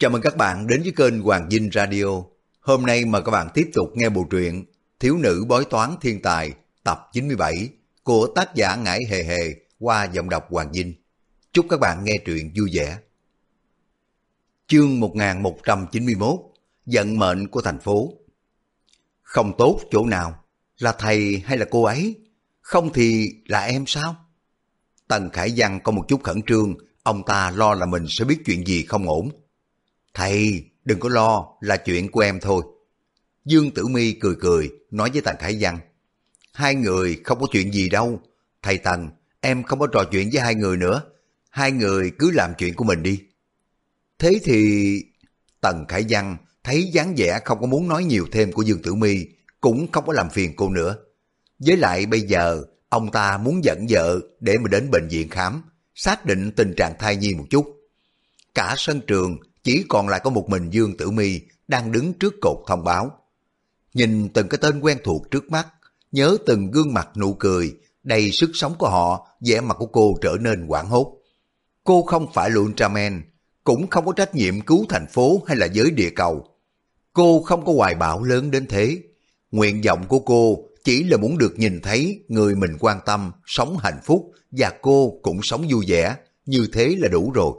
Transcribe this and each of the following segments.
Chào mừng các bạn đến với kênh Hoàng Dinh Radio. Hôm nay mời các bạn tiếp tục nghe bộ truyện Thiếu nữ bói toán thiên tài tập 97 của tác giả Ngải Hề Hề qua giọng đọc Hoàng Dinh. Chúc các bạn nghe truyện vui vẻ. Chương 1191 Vận mệnh của thành phố Không tốt chỗ nào? Là thầy hay là cô ấy? Không thì là em sao? Tần Khải Văn có một chút khẩn trương, ông ta lo là mình sẽ biết chuyện gì không ổn. Thầy, đừng có lo, là chuyện của em thôi. Dương Tử Mi cười cười, nói với Tần Khải Văn. Hai người không có chuyện gì đâu. Thầy Tần, em không có trò chuyện với hai người nữa. Hai người cứ làm chuyện của mình đi. Thế thì... Tần Khải Văn thấy dáng vẻ không có muốn nói nhiều thêm của Dương Tử Mi, cũng không có làm phiền cô nữa. Với lại bây giờ, ông ta muốn dẫn vợ để mà đến bệnh viện khám, xác định tình trạng thai nhi một chút. Cả sân trường chỉ còn lại có một mình Dương Tử Mi đang đứng trước cột thông báo. Nhìn từng cái tên quen thuộc trước mắt, nhớ từng gương mặt nụ cười, đầy sức sống của họ, vẻ mặt của cô trở nên quảng hốt. Cô không phải là Ultraman, cũng không có trách nhiệm cứu thành phố hay là giới địa cầu. Cô không có hoài bão lớn đến thế. Nguyện vọng của cô chỉ là muốn được nhìn thấy người mình quan tâm, sống hạnh phúc và cô cũng sống vui vẻ, như thế là đủ rồi.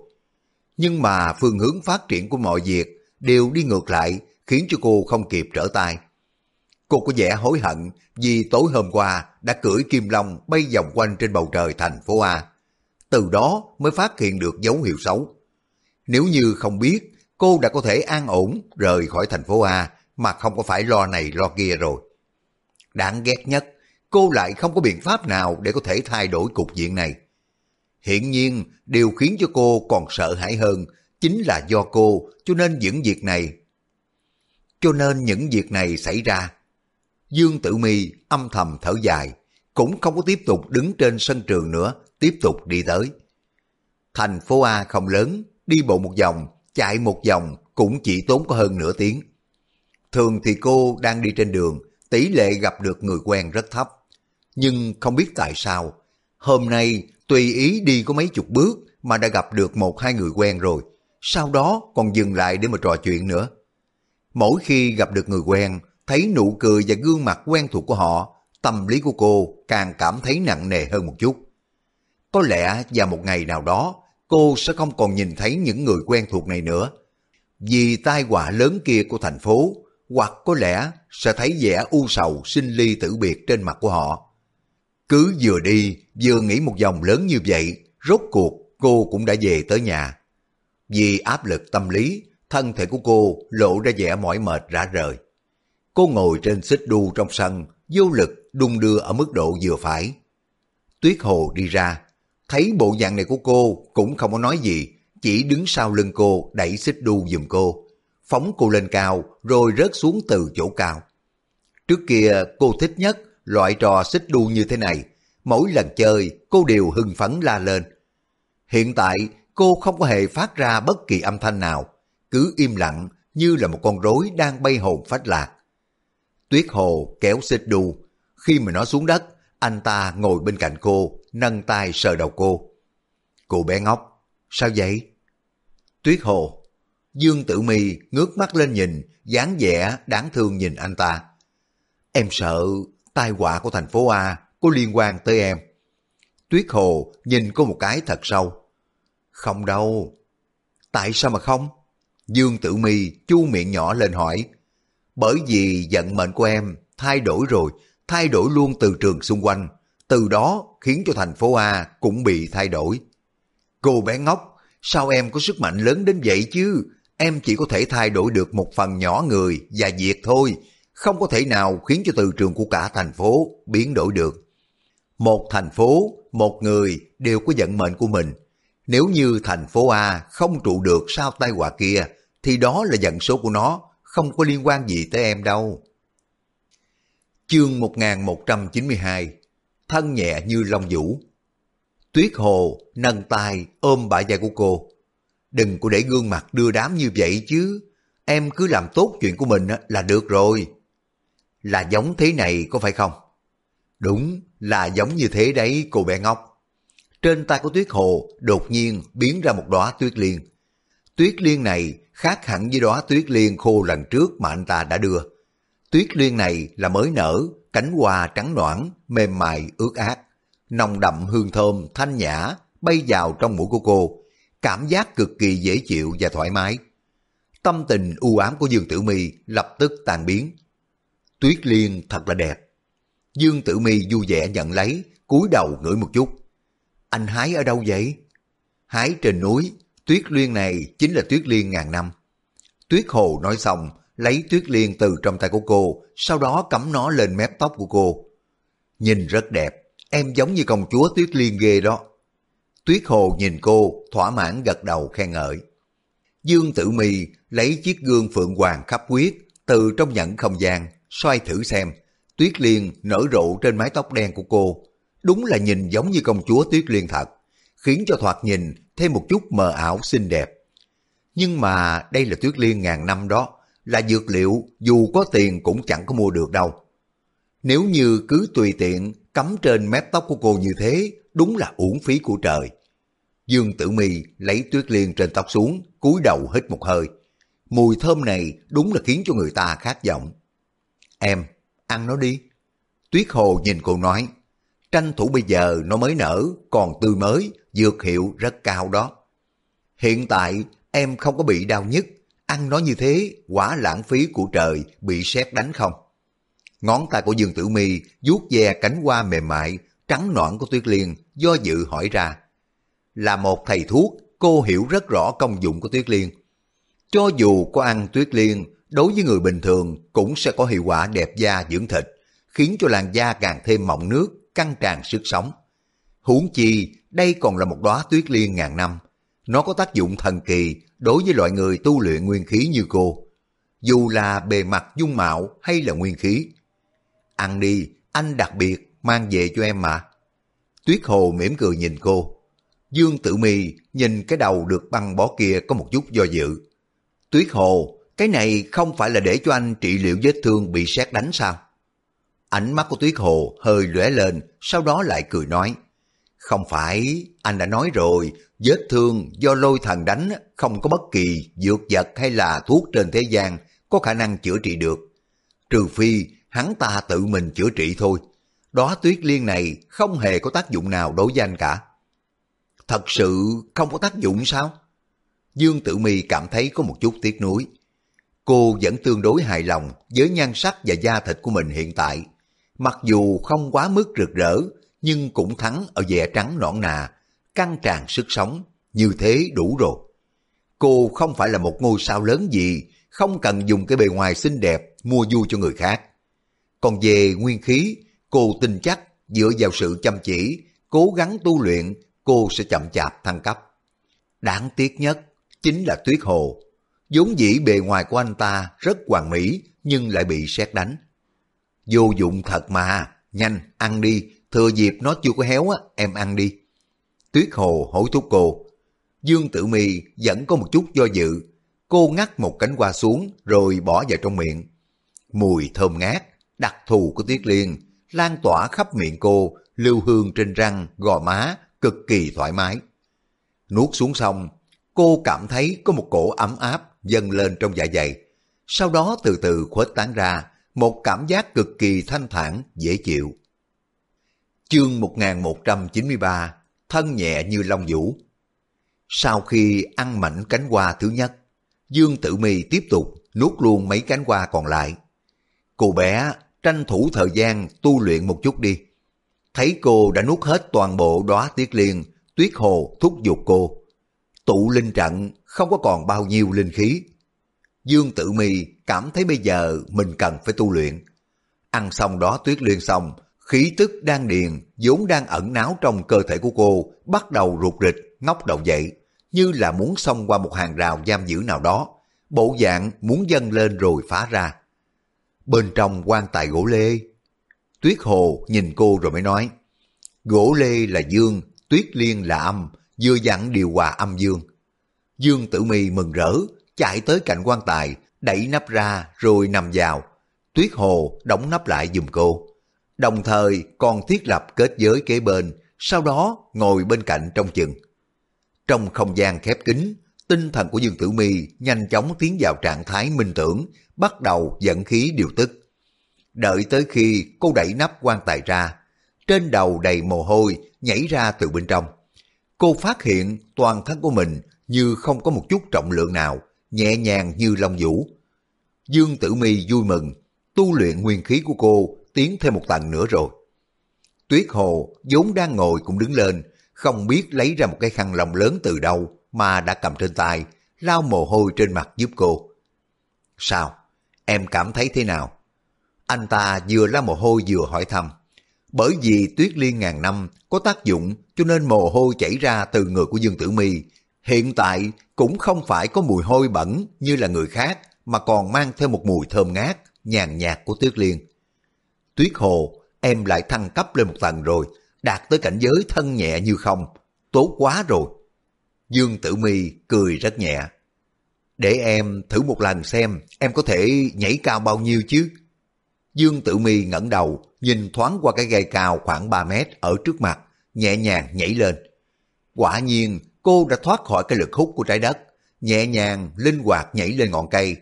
Nhưng mà phương hướng phát triển của mọi việc đều đi ngược lại khiến cho cô không kịp trở tay. Cô có vẻ hối hận vì tối hôm qua đã cưỡi kim long bay vòng quanh trên bầu trời thành phố A. Từ đó mới phát hiện được dấu hiệu xấu. Nếu như không biết, cô đã có thể an ổn rời khỏi thành phố A mà không có phải lo này lo kia rồi. Đáng ghét nhất, cô lại không có biện pháp nào để có thể thay đổi cục diện này. Hiện nhiên, điều khiến cho cô còn sợ hãi hơn chính là do cô cho nên những việc này. Cho nên những việc này xảy ra. Dương Tử Mi âm thầm thở dài, cũng không có tiếp tục đứng trên sân trường nữa, tiếp tục đi tới. Thành phố A không lớn, đi bộ một vòng, chạy một vòng cũng chỉ tốn có hơn nửa tiếng. Thường thì cô đang đi trên đường, tỷ lệ gặp được người quen rất thấp. Nhưng không biết tại sao, hôm nay tùy ý đi có mấy chục bước mà đã gặp được một hai người quen rồi, sau đó còn dừng lại để mà trò chuyện nữa. Mỗi khi gặp được người quen, thấy nụ cười và gương mặt quen thuộc của họ, tâm lý của cô càng cảm thấy nặng nề hơn một chút. Có lẽ vào một ngày nào đó, cô sẽ không còn nhìn thấy những người quen thuộc này nữa. Vì tai họa lớn kia của thành phố, hoặc có lẽ sẽ thấy vẻ u sầu sinh ly tử biệt trên mặt của họ. Cứ vừa đi, vừa nghĩ một vòng lớn như vậy, rốt cuộc cô cũng đã về tới nhà. Vì áp lực tâm lý, thân thể của cô lộ ra vẻ mỏi mệt rã rời. Cô ngồi trên xích đu trong sân, vô lực đung đưa ở mức độ vừa phải. Tuyết Hồ đi ra, thấy bộ dạng này của cô cũng không có nói gì, chỉ đứng sau lưng cô đẩy xích đu giùm cô, phóng cô lên cao rồi rớt xuống từ chỗ cao. Trước kia cô thích nhất loại trò xích đu như thế này, mỗi lần chơi cô đều hưng phấn la lên. Hiện tại cô không có hề phát ra bất kỳ âm thanh nào, cứ im lặng như là một con rối đang bay hồn phách lạc. Tuyết Hồ kéo xích đu, khi mà nó xuống đất, anh ta ngồi bên cạnh cô, nâng tay sờ đầu cô. Cô bé ngốc, sao vậy? Tuyết Hồ, Dương Tử Mi ngước mắt lên nhìn, dáng vẻ đáng thương nhìn anh ta. Em sợ tai họa của thành phố A có liên quan tới em. Tuyết Hồ nhìn cô một cái thật sâu. Không đâu. Tại sao mà không? Dương Tử Mi chu miệng nhỏ lên hỏi. Bởi vì vận mệnh của em thay đổi rồi, thay đổi luôn từ trường xung quanh. Từ đó khiến cho thành phố A cũng bị thay đổi. Cô bé ngốc, sao em có sức mạnh lớn đến vậy chứ? Em chỉ có thể thay đổi được một phần nhỏ người và việc thôi, không có thể nào khiến cho từ trường của cả thành phố biến đổi được. Một thành phố, một người đều có vận mệnh của mình. Nếu như thành phố A không trụ được sau tai họa kia, thì đó là vận số của nó, không có liên quan gì tới em đâu. Chương 1192 Thân nhẹ như long vũ Tuyết Hồ nâng tay ôm bả vai của cô. Đừng có để gương mặt đưa đám như vậy chứ. Em cứ làm tốt chuyện của mình là được rồi. Là giống thế này có phải không? Đúng, là giống như thế đấy cô bé ngốc. Trên tay của Tuyết Hồ đột nhiên biến ra một đóa tuyết liên. tuyết liên này khác hẳn với đóa tuyết liên khô lần trước mà anh ta đã đưa. Tuyết liên này là mới nở, cánh hoa trắng noãn, mềm mại, ướt át. Nồng đậm hương thơm, thanh nhã, bay vào trong mũi của cô. Cảm giác cực kỳ dễ chịu và thoải mái. Tâm tình u ám của Dương Tử Mi lập tức tan biến. Tuyết liên thật là đẹp. Dương Tử Mi vui vẻ nhận lấy, cúi đầu ngửi một chút. Anh hái ở đâu vậy? Hái trên núi, tuyết liên này chính là tuyết liên ngàn năm. Tuyết Hồ nói xong, lấy tuyết liên từ trong tay của cô, sau đó cắm nó lên mép tóc của cô. Nhìn rất đẹp, em giống như công chúa tuyết liên ghê đó. Tuyết Hồ nhìn cô, thỏa mãn gật đầu khen ngợi. Dương Tử Mi lấy chiếc gương phượng hoàng khắp quyết từ trong nhẫn không gian, xoay thử xem. Tuyết liên nở rộ trên mái tóc đen của cô. Đúng là nhìn giống như công chúa Tuyết liên thật, khiến cho thoạt nhìn thêm một chút mờ ảo xinh đẹp. Nhưng mà đây là Tuyết liên ngàn năm đó, là dược liệu dù có tiền cũng chẳng có mua được đâu. Nếu như cứ tùy tiện cắm trên mép tóc của cô như thế, đúng là uổng phí của trời. Dương Tử Mi lấy tuyết liên trên tóc xuống, cúi đầu hít một hơi. Mùi thơm này đúng là khiến cho người ta khát vọng. Em, ăn nó đi. Tuyết Hồ nhìn cô nói, tranh thủ bây giờ nó mới nở, còn tươi mới, dược hiệu rất cao đó. Hiện tại em không có bị đau nhức, ăn nó như thế quả lãng phí của trời bị sét đánh không? Ngón tay của Dương Tử Mi vuốt ve cánh hoa mềm mại, trắng nõn của Tuyết Liên, do dự hỏi ra. Là một thầy thuốc, cô hiểu rất rõ công dụng của Tuyết Liên. Cho dù có ăn Tuyết Liên, đối với người bình thường cũng sẽ có hiệu quả đẹp da dưỡng thịt, khiến cho làn da càng thêm mọng nước, căng tràn sức sống. Huống chi, đây còn là một đóa Tuyết Liên ngàn năm. Nó có tác dụng thần kỳ đối với loại người tu luyện nguyên khí như cô. Dù là bề mặt dung mạo hay là nguyên khí. Ăn đi, anh đặc biệt mang về cho em mà. Tuyết Hồ mỉm cười nhìn cô. Dương Tử Mi nhìn cái đầu được băng bó kia có một chút do dự. Tuyết Hồ, cái này không phải là để cho anh trị liệu vết thương bị sét đánh sao? Ánh mắt của Tuyết Hồ hơi lóe lên, sau đó lại cười nói. Không phải, anh đã nói rồi, vết thương do lôi thần đánh không có bất kỳ dược vật hay là thuốc trên thế gian có khả năng chữa trị được. Trừ phi hắn ta tự mình chữa trị thôi. Đó tuyết liên này không hề có tác dụng nào đối với anh cả. Thật sự không có tác dụng sao? Dương Tử Mi cảm thấy có một chút tiếc nuối. Cô vẫn tương đối hài lòng với nhan sắc và da thịt của mình hiện tại. Mặc dù không quá mức rực rỡ, nhưng cũng thắng ở vẻ trắng nõn nà, căng tràn sức sống, như thế đủ rồi. Cô không phải là một ngôi sao lớn gì, không cần dùng cái bề ngoài xinh đẹp mua vui cho người khác. Còn về nguyên khí, cô tin chắc dựa vào sự chăm chỉ, cố gắng tu luyện, cô sẽ chậm chạp thăng cấp. Đáng tiếc nhất chính là Tuyết Hồ vốn dĩ bề ngoài của anh ta rất hoàn mỹ nhưng lại bị sét đánh. Vô dụng thật mà, nhanh, ăn đi, thừa dịp nó chưa có héo á, em ăn đi. Tuyết Hồ hối thúc cô. Dương Tử Mi vẫn có một chút do dự. Cô ngắt một cánh hoa xuống rồi bỏ vào trong miệng. Mùi thơm ngát, đặc thù của Tuyết Liên, lan tỏa khắp miệng cô, lưu hương trên răng, gò má, cực kỳ thoải mái. Nuốt xuống xong, cô cảm thấy có một cổ ấm áp dâng lên trong dạ dày. Sau đó từ từ khuếch tán ra, một cảm giác cực kỳ thanh thản, dễ chịu. Chương 1193 Thân nhẹ như long vũ Sau khi ăn mảnh cánh hoa thứ nhất, Dương Tử Mi tiếp tục nuốt luôn mấy cánh hoa còn lại. Cô bé tranh thủ thời gian tu luyện một chút đi. Thấy cô đã nuốt hết toàn bộ đóa tiết liên, tuyết hồ thúc giục cô. Tụ linh trận không có còn bao nhiêu linh khí. Dương Tử Mi cảm thấy bây giờ mình cần phải tu luyện. Ăn xong đó tuyết liên xong, khí tức đang điền vốn đang ẩn náo trong cơ thể của cô bắt đầu rụt rịch, ngóc đầu dậy, như là muốn xông qua một hàng rào giam giữ nào đó, bộ dạng muốn dâng lên rồi phá ra. Bên trong quan tài gỗ lê, Tuyết Hồ nhìn cô rồi mới nói, gỗ lê là dương, Tuyết Liên là âm, vừa dặn điều hòa âm dương. Dương Tử Mi mừng rỡ, chạy tới cạnh quan tài, đẩy nắp ra rồi nằm vào. Tuyết Hồ đóng nắp lại giùm cô đồng thời còn thiết lập kết giới kế bên, sau đó ngồi bên cạnh trong chừng. Trong không gian khép kín, tinh thần của Dương Tử Mi nhanh chóng tiến vào trạng thái minh tưởng, bắt đầu dẫn khí điều tức. Đợi tới khi cô đẩy nắp quan tài ra, trên đầu đầy mồ hôi nhảy ra từ bên trong. Cô phát hiện toàn thân của mình như không có một chút trọng lượng nào, nhẹ nhàng như lông vũ. Dương Tử Mi vui mừng, tu luyện nguyên khí của cô tiến thêm một tầng nữa rồi. Tuyết Hồ vốn đang ngồi cũng đứng lên, không biết lấy ra một cái khăn lông lớn từ đâu mà đã cầm trên tay, lau mồ hôi trên mặt giúp cô. Sao? Em cảm thấy thế nào? Anh ta vừa lau mồ hôi vừa hỏi thăm. Bởi vì tuyết liên ngàn năm có tác dụng cho nên mồ hôi chảy ra từ người của Dương Tử Mi hiện tại cũng không phải có mùi hôi bẩn như là người khác mà còn mang theo một mùi thơm ngát, nhàn nhạt của tuyết liên. Tuyết hồ, em lại thăng cấp lên một tầng rồi, đạt tới cảnh giới thân nhẹ như không. Tốt quá rồi. Dương Tử Mi cười rất nhẹ. Để em thử một lần xem em có thể nhảy cao bao nhiêu chứ. Dương Tử Mi ngẩng đầu, nhìn thoáng qua cái gai cao khoảng 3 mét ở trước mặt, nhẹ nhàng nhảy lên. Quả nhiên, cô đã thoát khỏi cái lực hút của trái đất, nhẹ nhàng, linh hoạt nhảy lên ngọn cây.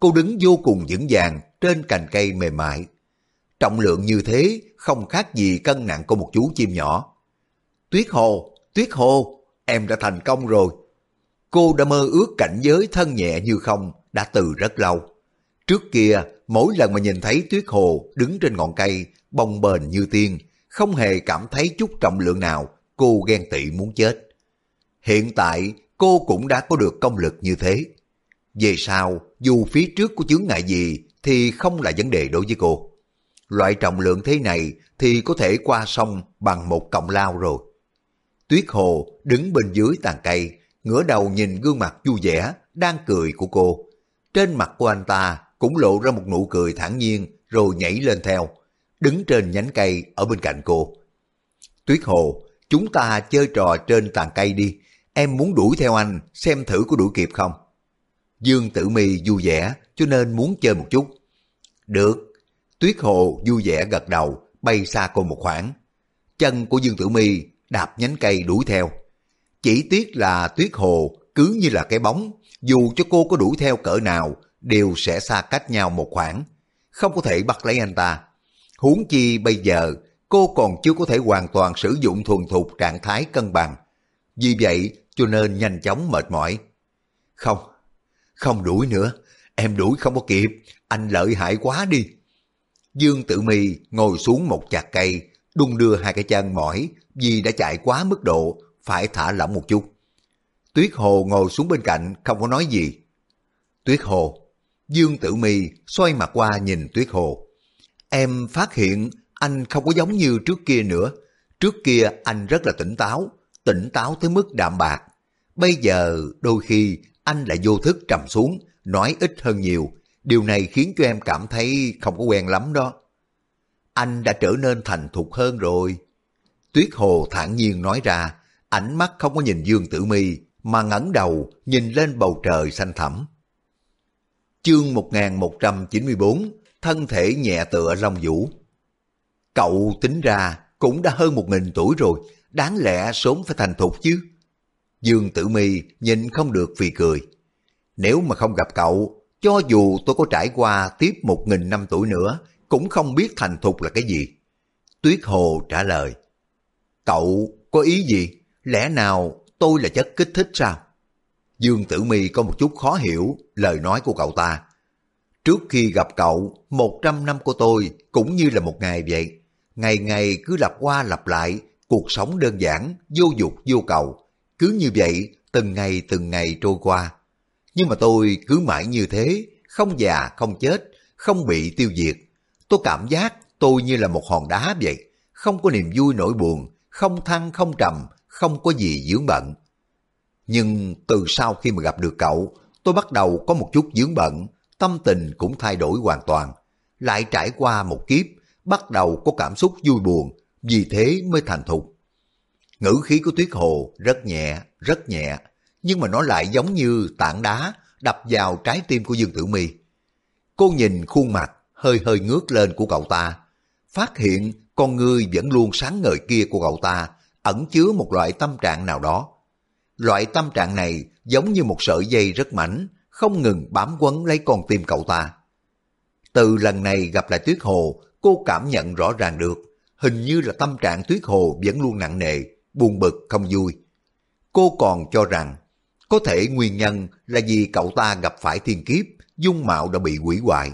Cô đứng vô cùng vững vàng trên cành cây mềm mại. Trọng lượng như thế không khác gì cân nặng của một chú chim nhỏ. Tuyết Hồ, Tuyết Hồ, em đã thành công rồi. Cô đã mơ ước cảnh giới thân nhẹ như không đã từ rất lâu. Trước kia, mỗi lần mà nhìn thấy Tuyết Hồ đứng trên ngọn cây, bồng bềnh như tiên, không hề cảm thấy chút trọng lượng nào, cô ghen tị muốn chết. Hiện tại, cô cũng đã có được công lực như thế. Về sau, dù phía trước có chướng ngại gì thì không là vấn đề đối với cô. Loại trọng lượng thế này thì có thể qua sông bằng một cọng lao rồi. Tuyết Hồ đứng bên dưới tàn cây, ngửa đầu nhìn gương mặt vui vẻ, đang cười của cô. Trên mặt của anh ta cũng lộ ra một nụ cười thản nhiên rồi nhảy lên theo, đứng trên nhánh cây ở bên cạnh cô. Tuyết Hồ, chúng ta chơi trò trên tàn cây đi, em muốn đuổi theo anh xem thử có đuổi kịp không? Dương Tử Mi vui vẻ cho nên muốn chơi một chút. Được, Tuyết Hồ vui vẻ gật đầu, bay xa cô một khoảng. Chân của Dương Tử Mi đạp nhánh cây đuổi theo. Chỉ tiếc là Tuyết Hồ cứ như là cái bóng, dù cho cô có đuổi theo cỡ nào, đều sẽ xa cách nhau một khoảng. Không có thể bắt lấy anh ta. Huống chi bây giờ, cô còn chưa có thể hoàn toàn sử dụng thuần thục trạng thái cân bằng. Vì vậy, cho nên nhanh chóng mệt mỏi. Không, không đuổi nữa, em đuổi không có kịp, anh lợi hại quá đi. Dương Tử Mi ngồi xuống một chạc cây, đung đưa hai cái chân mỏi vì đã chạy quá mức độ, phải thả lỏng một chút. Tuyết Hồ ngồi xuống bên cạnh không có nói gì. Tuyết Hồ, Dương Tử Mi xoay mặt qua nhìn Tuyết Hồ. Em phát hiện anh không có giống như trước kia nữa. Trước kia anh rất là tỉnh táo, tỉnh táo tới mức đạm bạc. Bây giờ đôi khi anh lại vô thức trầm xuống, nói ít hơn nhiều. Điều này khiến cho em cảm thấy không có quen lắm đó. Anh đã trở nên thành thục hơn rồi. Tuyết Hồ thản nhiên nói ra, ánh mắt không có nhìn Dương Tử Mi mà ngẩng đầu nhìn lên bầu trời xanh thẳm. Chương 1194 Thân thể nhẹ tựa long vũ Cậu tính ra cũng đã hơn một nghìn tuổi rồi, đáng lẽ sớm phải thành thục chứ. Dương Tử Mi nhìn không được vì cười. Nếu mà không gặp cậu, cho dù tôi có trải qua tiếp một nghìn năm tuổi nữa, cũng không biết thành thục là cái gì. Tuyết Hồ trả lời. Cậu có ý gì? Lẽ nào tôi là chất kích thích sao? Dương Tử Mi có một chút khó hiểu lời nói của cậu ta. Trước khi gặp cậu, một trăm năm của tôi cũng như là một ngày vậy. Ngày ngày cứ lặp qua lặp lại, cuộc sống đơn giản, vô dục vô cầu. Cứ như vậy, từng ngày từng ngày trôi qua. Nhưng mà tôi cứ mãi như thế, không già không chết, không bị tiêu diệt. Tôi cảm giác tôi như là một hòn đá vậy, không có niềm vui nỗi buồn, không thăng không trầm, không có gì dướng bận. Nhưng từ sau khi mà gặp được cậu, tôi bắt đầu có một chút dướng bận, tâm tình cũng thay đổi hoàn toàn. Lại trải qua một kiếp, bắt đầu có cảm xúc vui buồn, vì thế mới thành thục. Ngữ khí của Tuyết Hồ rất nhẹ, rất nhẹ, nhưng mà nó lại giống như tảng đá đập vào trái tim của Dương Tử Mi. Cô nhìn khuôn mặt hơi hơi ngước lên của cậu ta, phát hiện con người vẫn luôn sáng ngời kia của cậu ta ẩn chứa một loại tâm trạng nào đó. Loại tâm trạng này giống như một sợi dây rất mảnh, không ngừng bám quấn lấy con tim cậu ta. Từ lần này gặp lại Tuyết Hồ, cô cảm nhận rõ ràng được, hình như là tâm trạng Tuyết Hồ vẫn luôn nặng nề, buồn bực không vui. Cô còn cho rằng, có thể nguyên nhân là vì cậu ta gặp phải thiên kiếp, dung mạo đã bị quỷ hoại.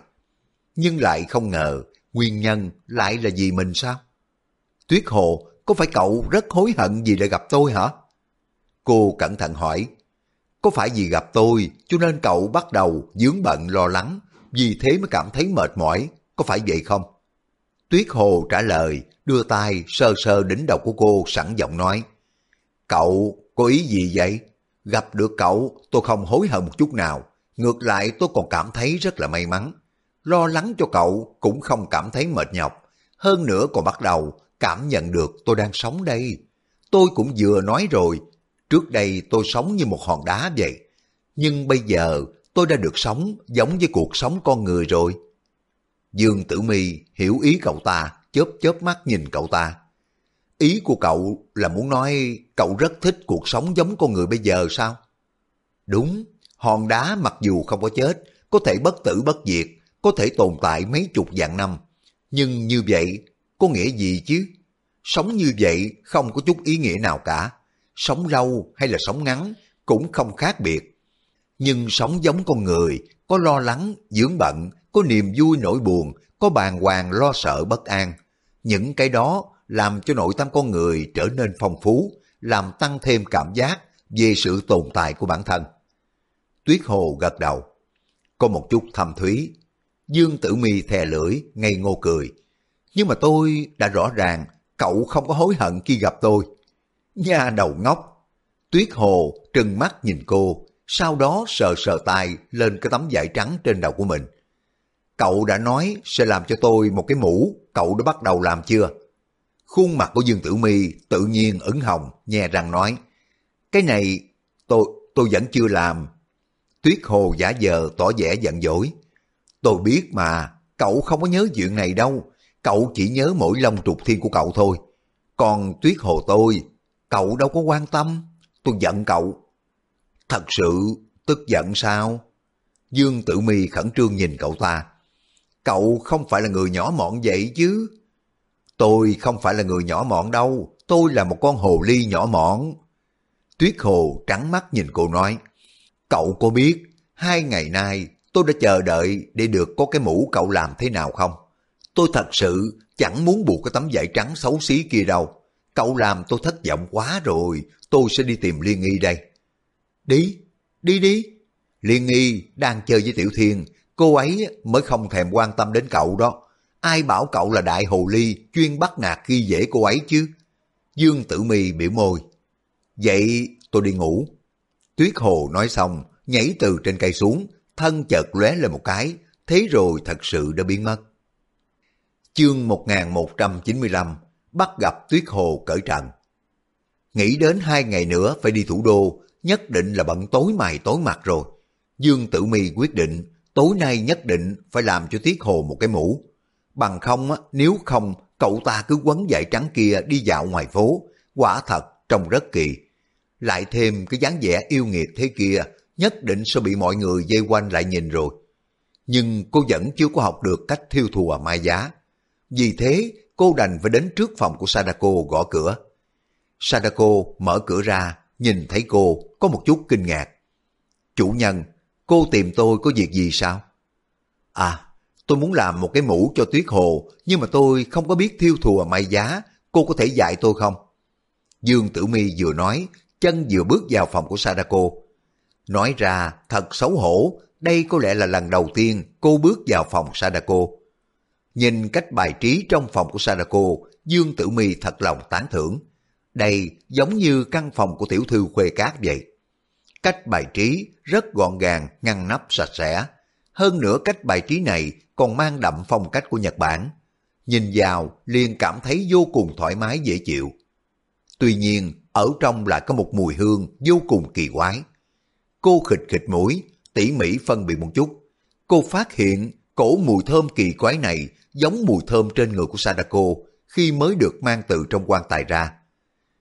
Nhưng lại không ngờ, nguyên nhân lại là vì mình sao? Tuyết Hồ, có phải cậu rất hối hận vì đã gặp tôi hả? Cô cẩn thận hỏi, có phải vì gặp tôi cho nên cậu bắt đầu dướng bận lo lắng, vì thế mới cảm thấy mệt mỏi, có phải vậy không? Tuyết Hồ trả lời, đưa tay sơ sơ đỉnh đầu của cô sẵn giọng nói, Cậu có ý gì vậy? Gặp được cậu tôi không hối hận một chút nào, ngược lại tôi còn cảm thấy rất là may mắn. Lo lắng cho cậu cũng không cảm thấy mệt nhọc, hơn nữa còn bắt đầu cảm nhận được tôi đang sống đây. Tôi cũng vừa nói rồi, trước đây tôi sống như một hòn đá vậy, nhưng bây giờ tôi đã được sống giống với cuộc sống con người rồi. Dương Tử Mi hiểu ý cậu ta, chớp chớp mắt nhìn cậu ta. Ý của cậu là muốn nói cậu rất thích cuộc sống giống con người bây giờ sao? Đúng, hòn đá mặc dù không có chết, có thể bất tử bất diệt, có thể tồn tại mấy chục vạn năm. Nhưng như vậy, có nghĩa gì chứ? Sống như vậy không có chút ý nghĩa nào cả. Sống lâu hay là sống ngắn cũng không khác biệt. Nhưng sống giống con người, có lo lắng, dưỡng bận, có niềm vui nỗi buồn, có bàng hoàng lo sợ bất an. Những cái đó làm cho nội tâm con người trở nên phong phú, làm tăng thêm cảm giác về sự tồn tại của bản thân. Tuyết Hồ gật đầu. Có một chút thầm thúy. Dương Tử Mi thè lưỡi, ngây ngô cười. Nhưng mà tôi đã rõ ràng cậu không có hối hận khi gặp tôi. Nha đầu ngốc. Tuyết Hồ trừng mắt nhìn cô, sau đó sờ sờ tay lên cái tấm vải trắng trên đầu của mình. Cậu đã nói sẽ làm cho tôi một cái mũ, cậu đã bắt đầu làm chưa? Khuôn mặt của Dương Tử Mi tự nhiên ửng hồng, nhè răng nói, cái này tôi tôi vẫn chưa làm. Tuyết Hồ giả vờ tỏ vẻ giận dỗi. Tôi biết mà, cậu không có nhớ chuyện này đâu, cậu chỉ nhớ mỗi lông trục thiên của cậu thôi. Còn Tuyết Hồ tôi, cậu đâu có quan tâm, tôi giận cậu. Thật sự tức giận sao? Dương Tử Mi khẩn trương nhìn cậu ta. Cậu không phải là người nhỏ mọn vậy chứ. Tôi không phải là người nhỏ mọn đâu, tôi là một con hồ ly nhỏ mọn. Tuyết Hồ trắng mắt nhìn cô nói, cậu có biết hai ngày nay tôi đã chờ đợi để được có cái mũ cậu làm thế nào không? Tôi thật sự chẳng muốn buộc cái tấm vải trắng xấu xí kia đâu. Cậu làm tôi thất vọng quá rồi, tôi sẽ đi tìm Liên Nghi đây. Đi, đi đi. Liên Nghi đang chơi với Tiểu Thiên, cô ấy mới không thèm quan tâm đến cậu đó. Ai bảo cậu là đại hồ ly chuyên bắt nạt khi dễ cô ấy chứ? Dương Tử Mi biểu môi. Vậy tôi đi ngủ. Tuyết Hồ nói xong, nhảy từ trên cây xuống, thân chợt lóe lên một cái, thế rồi thật sự đã biến mất. Chương 1195 Bắt gặp Tuyết Hồ cởi trận Nghĩ đến hai ngày nữa phải đi thủ đô, nhất định là bận tối mày tối mặt rồi. Dương Tử Mi quyết định tối nay nhất định phải làm cho Tiết Hồ một cái mũ. Bằng không, nếu không, cậu ta cứ quấn dải trắng kia đi dạo ngoài phố, quả thật trông rất kỳ. Lại thêm cái dáng vẻ yêu nghiệt thế kia, nhất định sẽ bị mọi người dây quanh lại nhìn rồi. Nhưng cô vẫn chưa có học được cách thiêu thùa mai giá. Vì thế, cô đành phải đến trước phòng của Sadako gõ cửa. Sadako mở cửa ra, nhìn thấy cô, có một chút kinh ngạc. Chủ nhân, cô tìm tôi có việc gì sao? À, tôi muốn làm một cái mũ cho Tuyết Hồ, nhưng mà tôi không có biết thiêu thùa may giá, cô có thể dạy tôi không? Dương Tử Mi vừa nói, chân vừa bước vào phòng của Sadako. Nói ra, thật xấu hổ, đây có lẽ là lần đầu tiên cô bước vào phòng Sadako. Nhìn cách bài trí trong phòng của Sadako, Dương Tử Mi thật lòng tán thưởng. Đây giống như căn phòng của tiểu thư khuê cát vậy. Cách bài trí rất gọn gàng, ngăn nắp sạch sẽ. Hơn nữa cách bài trí này còn mang đậm phong cách của Nhật Bản. Nhìn vào liền cảm thấy vô cùng thoải mái dễ chịu. Tuy nhiên, ở trong lại có một mùi hương vô cùng kỳ quái. Cô khịch khịch mũi, tỉ mỉ phân biệt một chút. Cô phát hiện cổ mùi thơm kỳ quái này giống mùi thơm trên người của Sadako khi mới được mang từ trong quan tài ra.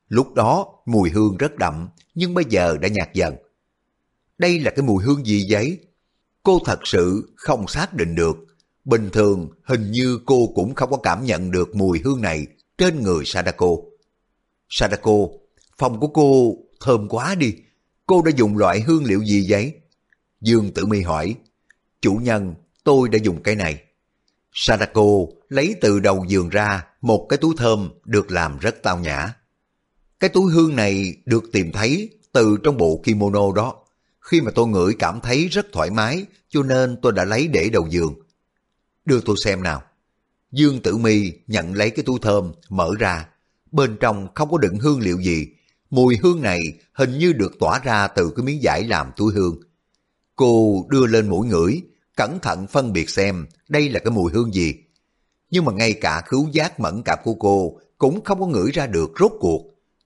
Lúc đó mùi hương rất đậm, nhưng bây giờ đã nhạt dần. Đây là cái mùi hương gì vậy? Cô thật sự không xác định được. Bình thường hình như cô cũng không có cảm nhận được mùi hương này trên người Sadako. Sadako, phòng của cô thơm quá đi. Cô đã dùng loại hương liệu gì vậy? Dương Tử Mi hỏi. Chủ nhân, tôi đã dùng cái này. Sadako lấy từ đầu giường ra một cái túi thơm được làm rất tao nhã. Cái túi hương này được tìm thấy từ trong bộ kimono đó. Khi mà tôi ngửi cảm thấy rất thoải mái, cho nên tôi đã lấy để đầu giường. Đưa tôi xem nào. Dương Tử Mi nhận lấy cái túi thơm, mở ra. Bên trong không có đựng hương liệu gì. Mùi hương này hình như được tỏa ra từ cái miếng vải làm túi hương. Cô đưa lên mũi ngửi, cẩn thận phân biệt xem đây là cái mùi hương gì. Nhưng mà ngay cả khứu giác mẫn cảm của cô cũng không có ngửi ra được rốt cuộc.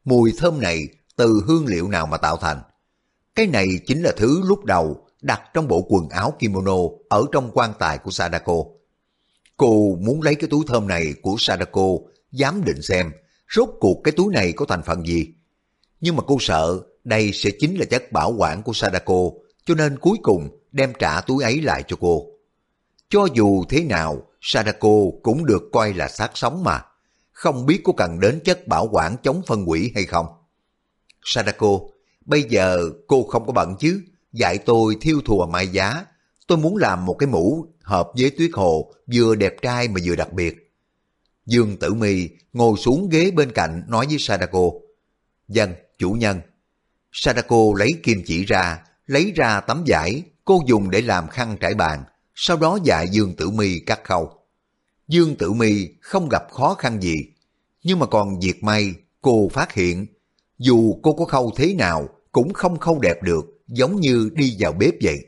Mùi thơm này từ hương liệu nào mà tạo thành. Cái này chính là thứ lúc đầu đặt trong bộ quần áo kimono ở trong quan tài của Sadako. Cô muốn lấy cái túi thơm này của Sadako dám định xem rốt cuộc cái túi này có thành phần gì. Nhưng mà cô sợ đây sẽ chính là chất bảo quản của Sadako cho nên cuối cùng đem trả túi ấy lại cho cô. Cho dù thế nào, Sadako cũng được coi là xác sống mà. Không biết có cần đến chất bảo quản chống phân hủy hay không. Sadako, bây giờ cô không có bận chứ? Dạy tôi thiêu thùa mai giá. Tôi muốn làm một cái mũ hợp với tuyết hồ, vừa đẹp trai mà vừa đặc biệt. Dương Tử Mi ngồi xuống ghế bên cạnh nói với Sadako. Dân, chủ nhân. Sadako lấy kim chỉ ra, lấy ra tấm vải, cô dùng để làm khăn trải bàn, sau đó dạy Dương Tử Mi cắt khâu. Dương Tử Mi không gặp khó khăn gì, nhưng mà còn việc may, cô phát hiện, dù cô có khâu thế nào cũng không khâu đẹp được, giống như đi vào bếp vậy.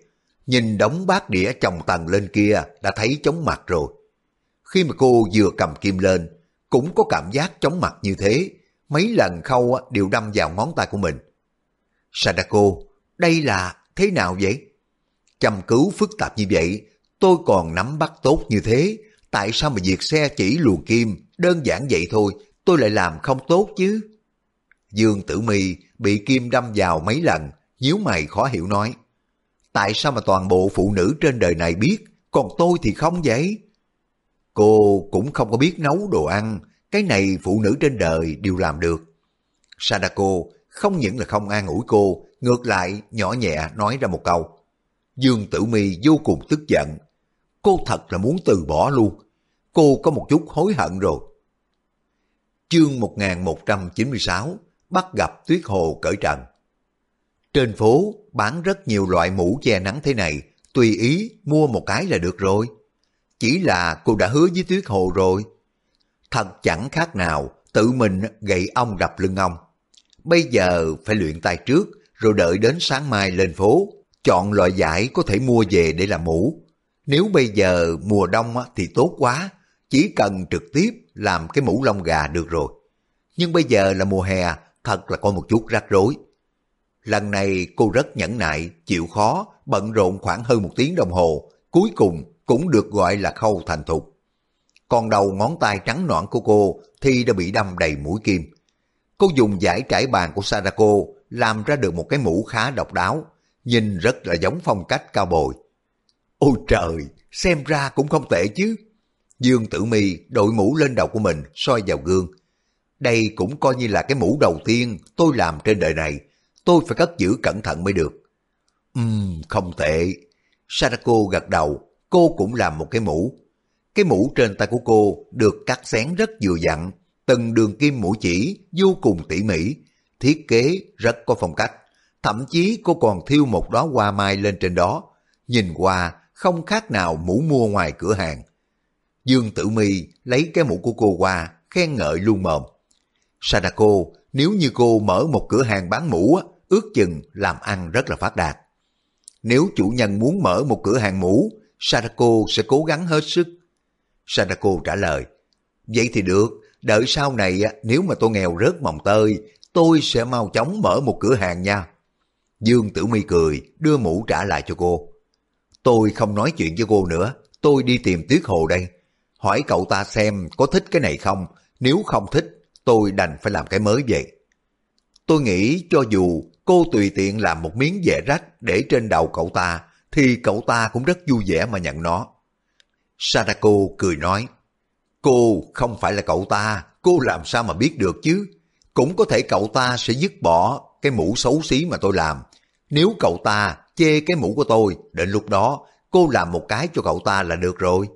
Nhìn đống bát đĩa chồng tầng lên kia đã thấy chóng mặt rồi. Khi mà cô vừa cầm kim lên, cũng có cảm giác chóng mặt như thế, mấy lần khâu đều đâm vào ngón tay của mình. Sadako, đây là thế nào vậy? Chăm cứu phức tạp như vậy, tôi còn nắm bắt tốt như thế, tại sao mà việc xe chỉ luồn kim, đơn giản vậy thôi, tôi lại làm không tốt chứ? Dương Tử Mi bị kim đâm vào mấy lần, nhíu mày khó hiểu nói. Tại sao mà toàn bộ phụ nữ trên đời này biết, còn tôi thì không vậy? Cô cũng không có biết nấu đồ ăn, cái này phụ nữ trên đời đều làm được. Sadako không những là không an ủi cô, ngược lại nhỏ nhẹ nói ra một câu. Dương Tử Mi vô cùng tức giận. Cô thật là muốn từ bỏ luôn. Cô có một chút hối hận rồi. Chương 1196 Bắt gặp Tuyết Hồ cởi trần Trên phố bán rất nhiều loại mũ che nắng thế này, tùy ý mua một cái là được rồi. Chỉ là cô đã hứa với Tuyết Hồ rồi. Thật chẳng khác nào tự mình gậy ông đập lưng ông. Bây giờ phải luyện tay trước, rồi đợi đến sáng mai lên phố, chọn loại giải có thể mua về để làm mũ. Nếu bây giờ mùa đông thì tốt quá, chỉ cần trực tiếp làm cái mũ lông gà được rồi. Nhưng bây giờ là mùa hè, thật là có một chút rắc rối. Lần này cô rất nhẫn nại, chịu khó, bận rộn khoảng hơn một tiếng đồng hồ, cuối cùng cũng được gọi là khâu thành thục. Còn đầu ngón tay trắng nõn của cô thì đã bị đâm đầy mũi kim. Cô dùng giải trải bàn của Sadako làm ra được một cái mũ khá độc đáo, nhìn rất là giống phong cách cao bồi. Ôi trời, xem ra cũng không tệ chứ. Dương Tử Mi đội mũ lên đầu của mình, soi vào gương. Đây cũng coi như là cái mũ đầu tiên tôi làm trên đời này. Tôi phải cất giữ cẩn thận mới được. Ừm, không tệ. Sadako gật đầu, cô cũng làm một cái mũ. Cái mũ trên tay của cô được cắt xén rất vừa dặn, từng đường kim mũi chỉ vô cùng tỉ mỉ, thiết kế rất có phong cách. Thậm chí cô còn thiêu một đóa hoa mai lên trên đó, nhìn qua không khác nào mũ mua ngoài cửa hàng. Dương Tử Mi lấy cái mũ của cô qua, khen ngợi luôn mồm. Sadako, nếu như cô mở một cửa hàng bán mũ, ước chừng làm ăn rất là phát đạt. Nếu chủ nhân muốn mở một cửa hàng mũ, Sadako sẽ cố gắng hết sức. Sadako trả lời, vậy thì được, đợi sau này nếu mà tôi nghèo rớt mồng tơi, tôi sẽ mau chóng mở một cửa hàng nha. Dương Tử Mi cười, đưa mũ trả lại cho cô. Tôi không nói chuyện với cô nữa, tôi đi tìm Tuyết Hồ đây. Hỏi cậu ta xem có thích cái này không, nếu không thích, tôi đành phải làm cái mới vậy. Tôi nghĩ cho dù cô tùy tiện làm một miếng vẽ rách để trên đầu cậu ta, thì cậu ta cũng rất vui vẻ mà nhận nó. Sadako cười nói, Cô không phải là cậu ta, cô làm sao mà biết được chứ? Cũng có thể cậu ta sẽ dứt bỏ cái mũ xấu xí mà tôi làm. Nếu cậu ta chê cái mũ của tôi, đến lúc đó cô làm một cái cho cậu ta là được rồi.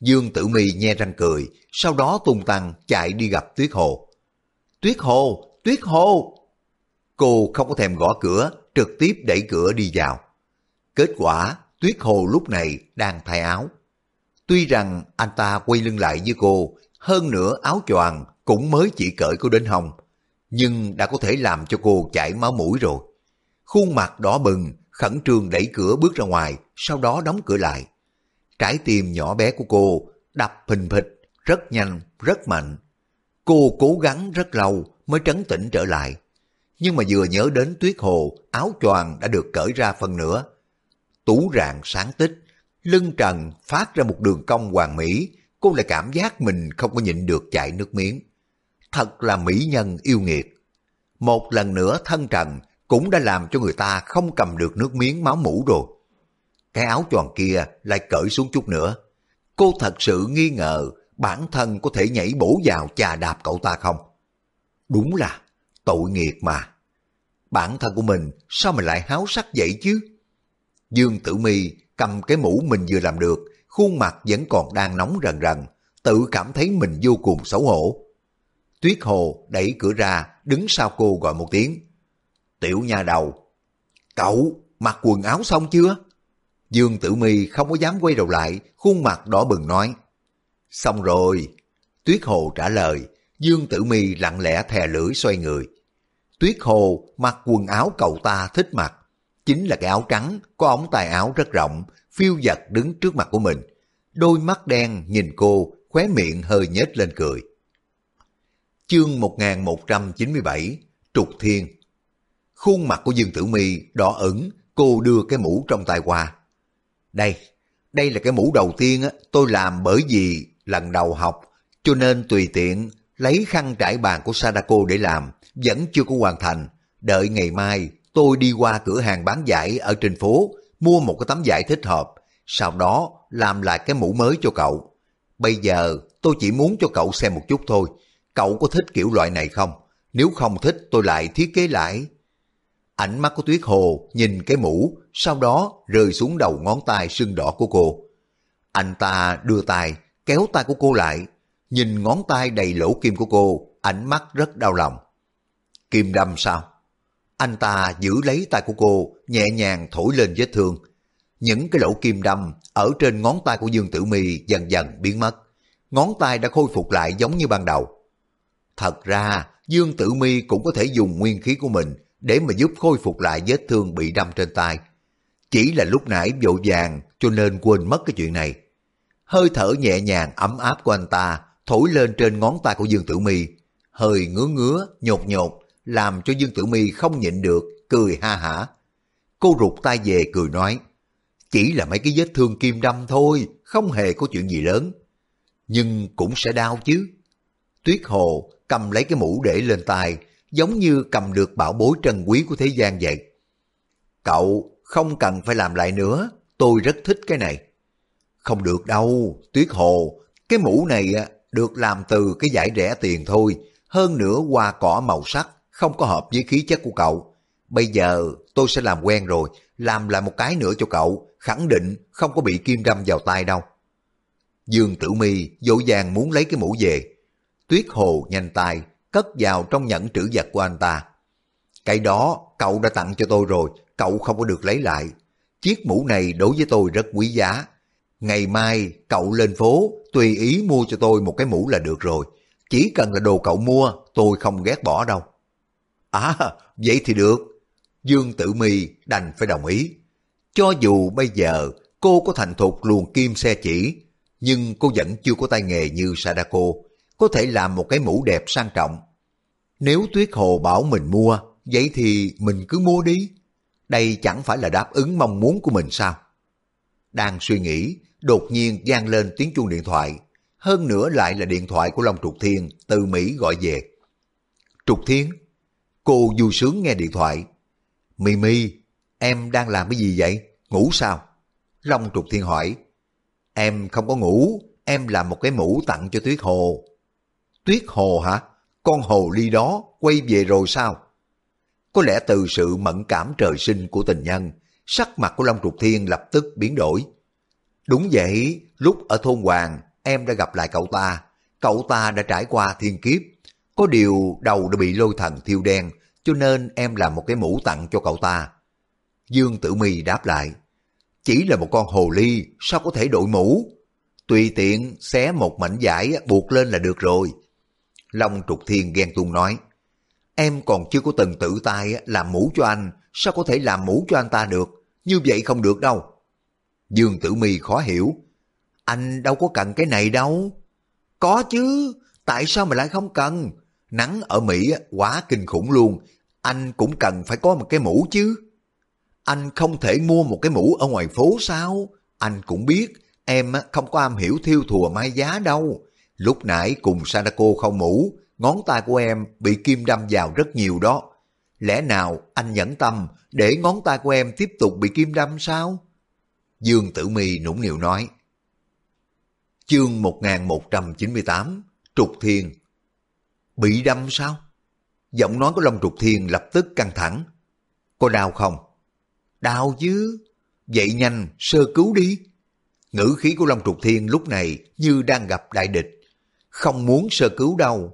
Dương Tử Mi nhe răng cười, sau đó tung tăng chạy đi gặp Tuyết Hồ. Tuyết Hồ, Tuyết Hồ! Cô không có thèm gõ cửa, trực tiếp đẩy cửa đi vào. Kết quả, Tuyết Hồ lúc này đang thay áo. Tuy rằng anh ta quay lưng lại với cô, hơn nữa áo choàng cũng mới chỉ cởi cô đến hồng, nhưng đã có thể làm cho cô chảy máu mũi rồi. Khuôn mặt đỏ bừng, khẩn trương đẩy cửa bước ra ngoài, sau đó đóng cửa lại. Trái tim nhỏ bé của cô đập phình phịch, rất nhanh, rất mạnh. Cô cố gắng rất lâu mới trấn tĩnh trở lại. Nhưng mà vừa nhớ đến tuyết hồ, áo choàng đã được cởi ra phần nữa. tủ rạng sáng tích, lưng trần phát ra một đường cong hoàn mỹ, cô lại cảm giác mình không có nhịn được chạy nước miếng. Thật là mỹ nhân yêu nghiệt. Một lần nữa thân trần cũng đã làm cho người ta không cầm được nước miếng máu mũ rồi. Cái áo choàng kia lại cởi xuống chút nữa. Cô thật sự nghi ngờ bản thân có thể nhảy bổ vào chà đạp cậu ta không? Đúng là tội nghiệt mà. Bản thân của mình sao mà lại háo sắc vậy chứ? Dương Tử Mi cầm cái mũ mình vừa làm được, khuôn mặt vẫn còn đang nóng rần rần, tự cảm thấy mình vô cùng xấu hổ. Tuyết Hồ đẩy cửa ra, đứng sau cô gọi một tiếng. Tiểu nha đầu, cậu mặc quần áo xong chưa? Dương Tử Mi không có dám quay đầu lại, khuôn mặt đỏ bừng nói. Xong rồi. Tuyết Hồ trả lời, Dương Tử Mi lặng lẽ thè lưỡi xoay người. Tuyết Hồ mặc quần áo cậu ta thích mặc, chính là cái áo trắng, có ống tay áo rất rộng, phiêu giật đứng trước mặt của mình. Đôi mắt đen nhìn cô, khóe miệng hơi nhếch lên cười. Chương 1197 Trục Thiên Khuôn mặt của Dương Tử Mi đỏ ửng, cô đưa cái mũ trong tay qua. Đây, đây là cái mũ đầu tiên á, tôi làm bởi vì lần đầu học, cho nên tùy tiện lấy khăn trải bàn của Sadako để làm, vẫn chưa có hoàn thành. Đợi ngày mai tôi đi qua cửa hàng bán giải ở trên phố, mua một cái tấm giải thích hợp, sau đó làm lại cái mũ mới cho cậu. Bây giờ tôi chỉ muốn cho cậu xem một chút thôi, cậu có thích kiểu loại này không? Nếu không thích tôi lại thiết kế lại. Ánh mắt của Tuyết Hồ nhìn cái mũ, sau đó rơi xuống đầu ngón tay sưng đỏ của cô. Anh ta đưa tay, kéo tay của cô lại, nhìn ngón tay đầy lỗ kim của cô, ánh mắt rất đau lòng. Kim đâm sao? Anh ta giữ lấy tay của cô, nhẹ nhàng thổi lên vết thương. Những cái lỗ kim đâm ở trên ngón tay của Dương Tử Mi dần dần biến mất. Ngón tay đã khôi phục lại giống như ban đầu. Thật ra, Dương Tử Mi cũng có thể dùng nguyên khí của mình để mà giúp khôi phục lại vết thương bị đâm trên tay. Chỉ là lúc nãy vội vàng cho nên quên mất cái chuyện này. Hơi thở nhẹ nhàng ấm áp của anh ta thổi lên trên ngón tay của Dương Tử Mi, hơi ngứa ngứa, nhột nhột, làm cho Dương Tử Mi không nhịn được, cười ha hả. Cô rụt tay về cười nói, chỉ là mấy cái vết thương kim đâm thôi, không hề có chuyện gì lớn. Nhưng cũng sẽ đau chứ. Tuyết Hồ cầm lấy cái mũ để lên tay, giống như cầm được bảo bối trân quý của thế gian vậy. Cậu không cần phải làm lại nữa, tôi rất thích cái này. Không được đâu, Tuyết Hồ, cái mũ này được làm từ cái giải rẻ tiền thôi, hơn nữa hoa cỏ màu sắc, không có hợp với khí chất của cậu. Bây giờ tôi sẽ làm quen rồi, làm lại một cái nữa cho cậu, khẳng định không có bị kim đâm vào tay đâu. Dương Tử Mi dỗ dàng muốn lấy cái mũ về. Tuyết Hồ nhanh tay, cất vào trong nhẫn trữ vật của anh ta. Cái đó cậu đã tặng cho tôi rồi, cậu không có được lấy lại. Chiếc mũ này đối với tôi rất quý giá. Ngày mai cậu lên phố, tùy ý mua cho tôi một cái mũ là được rồi. Chỉ cần là đồ cậu mua, tôi không ghét bỏ đâu. À, vậy thì được. Dương Tử Mi đành phải đồng ý. Cho dù bây giờ cô có thành thục luồn kim xe chỉ, nhưng cô vẫn chưa có tay nghề như Sadako, có thể làm một cái mũ đẹp sang trọng. Nếu Tuyết Hồ bảo mình mua, vậy thì mình cứ mua đi. Đây chẳng phải là đáp ứng mong muốn của mình sao? Đang suy nghĩ, đột nhiên vang lên tiếng chuông điện thoại. Hơn nữa lại là điện thoại của Long Trục Thiên từ Mỹ gọi về. Trục Thiên, Cô vui sướng nghe điện thoại. Mimi, em đang làm cái gì vậy? Ngủ sao? Long Trục Thiên hỏi. Em không có ngủ, em làm một cái mũ tặng cho Tuyết Hồ. Tuyết Hồ hả? Con hồ ly đó quay về rồi sao? Có lẽ từ sự mẫn cảm trời sinh của tình nhân, sắc mặt của Long Trục Thiên lập tức biến đổi. Đúng vậy, lúc ở thôn Hoàng, em đã gặp lại cậu ta. Cậu ta đã trải qua thiên kiếp. Có điều đầu đã bị lôi thần thiêu đen, cho nên em làm một cái mũ tặng cho cậu ta. Dương Tử Mi đáp lại, chỉ là một con hồ ly, sao có thể đội mũ? Tùy tiện xé một mảnh vải buộc lên là được rồi. Long Trục Thiên ghen tuông nói, em còn chưa có từng tự tay làm mũ cho anh, sao có thể làm mũ cho anh ta được? Như vậy không được đâu. Dương Tử Mi khó hiểu, anh đâu có cần cái này đâu. Có chứ, tại sao mà lại không cần? Nắng ở Mỹ quá kinh khủng luôn, anh cũng cần phải có một cái mũ chứ. Anh không thể mua một cái mũ ở ngoài phố sao? Anh cũng biết em không có am hiểu thiêu thùa mai giá đâu. Lúc nãy cùng Sadako không mũ, ngón tay của em bị kim đâm vào rất nhiều đó. Lẽ nào anh nhẫn tâm để ngón tay của em tiếp tục bị kim đâm sao? Dương Tử Mi nũng nịu nói. Chương 1198 Trục Thiên Bị đâm sao? Giọng nói của Long Trục Thiên lập tức căng thẳng. Có đau không? Đau chứ. Vậy nhanh, sơ cứu đi. Ngữ khí của Long Trục Thiên lúc này như đang gặp đại địch. Không muốn sơ cứu đâu.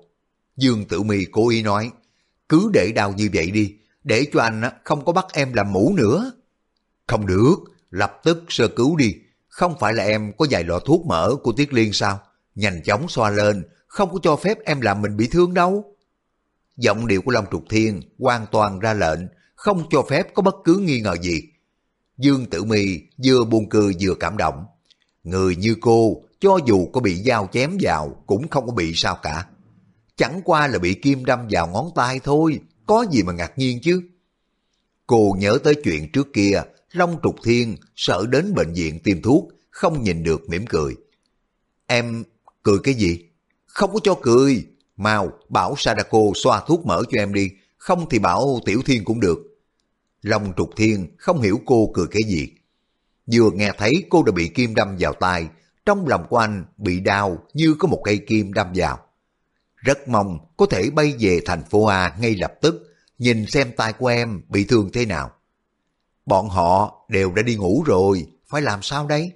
Dương Tử Mì cố ý nói, cứ để đau như vậy đi, để cho anh không có bắt em làm mũ nữa. Không được, lập tức sơ cứu đi. Không phải là em có vài lọ thuốc mỡ của Tiết Liên sao? Nhanh chóng xoa lên, không có cho phép em làm mình bị thương đâu. Giọng điệu của Long Trục Thiên hoàn toàn ra lệnh, không cho phép có bất cứ nghi ngờ gì. Dương Tử Mi vừa buồn cười vừa cảm động. Người như cô, cho dù có bị dao chém vào cũng không có bị sao cả. Chẳng qua là bị kim đâm vào ngón tay thôi, có gì mà ngạc nhiên chứ. Cô nhớ tới chuyện trước kia, Long Trục Thiên sợ đến bệnh viện tìm thuốc, không nhìn được mỉm cười. Em cười cái gì? Không có cho cười. Mau, bảo Sadako xoa thuốc mỡ cho em đi, không thì bảo Tiểu Thiên cũng được. Long Trục Thiên không hiểu cô cười cái gì. Vừa nghe thấy cô đã bị kim đâm vào tay, trong lòng của anh bị đau như có một cây kim đâm vào. Rất mong có thể bay về thành phố A ngay lập tức, nhìn xem tay của em bị thương thế nào. Bọn họ đều đã đi ngủ rồi, phải làm sao đấy?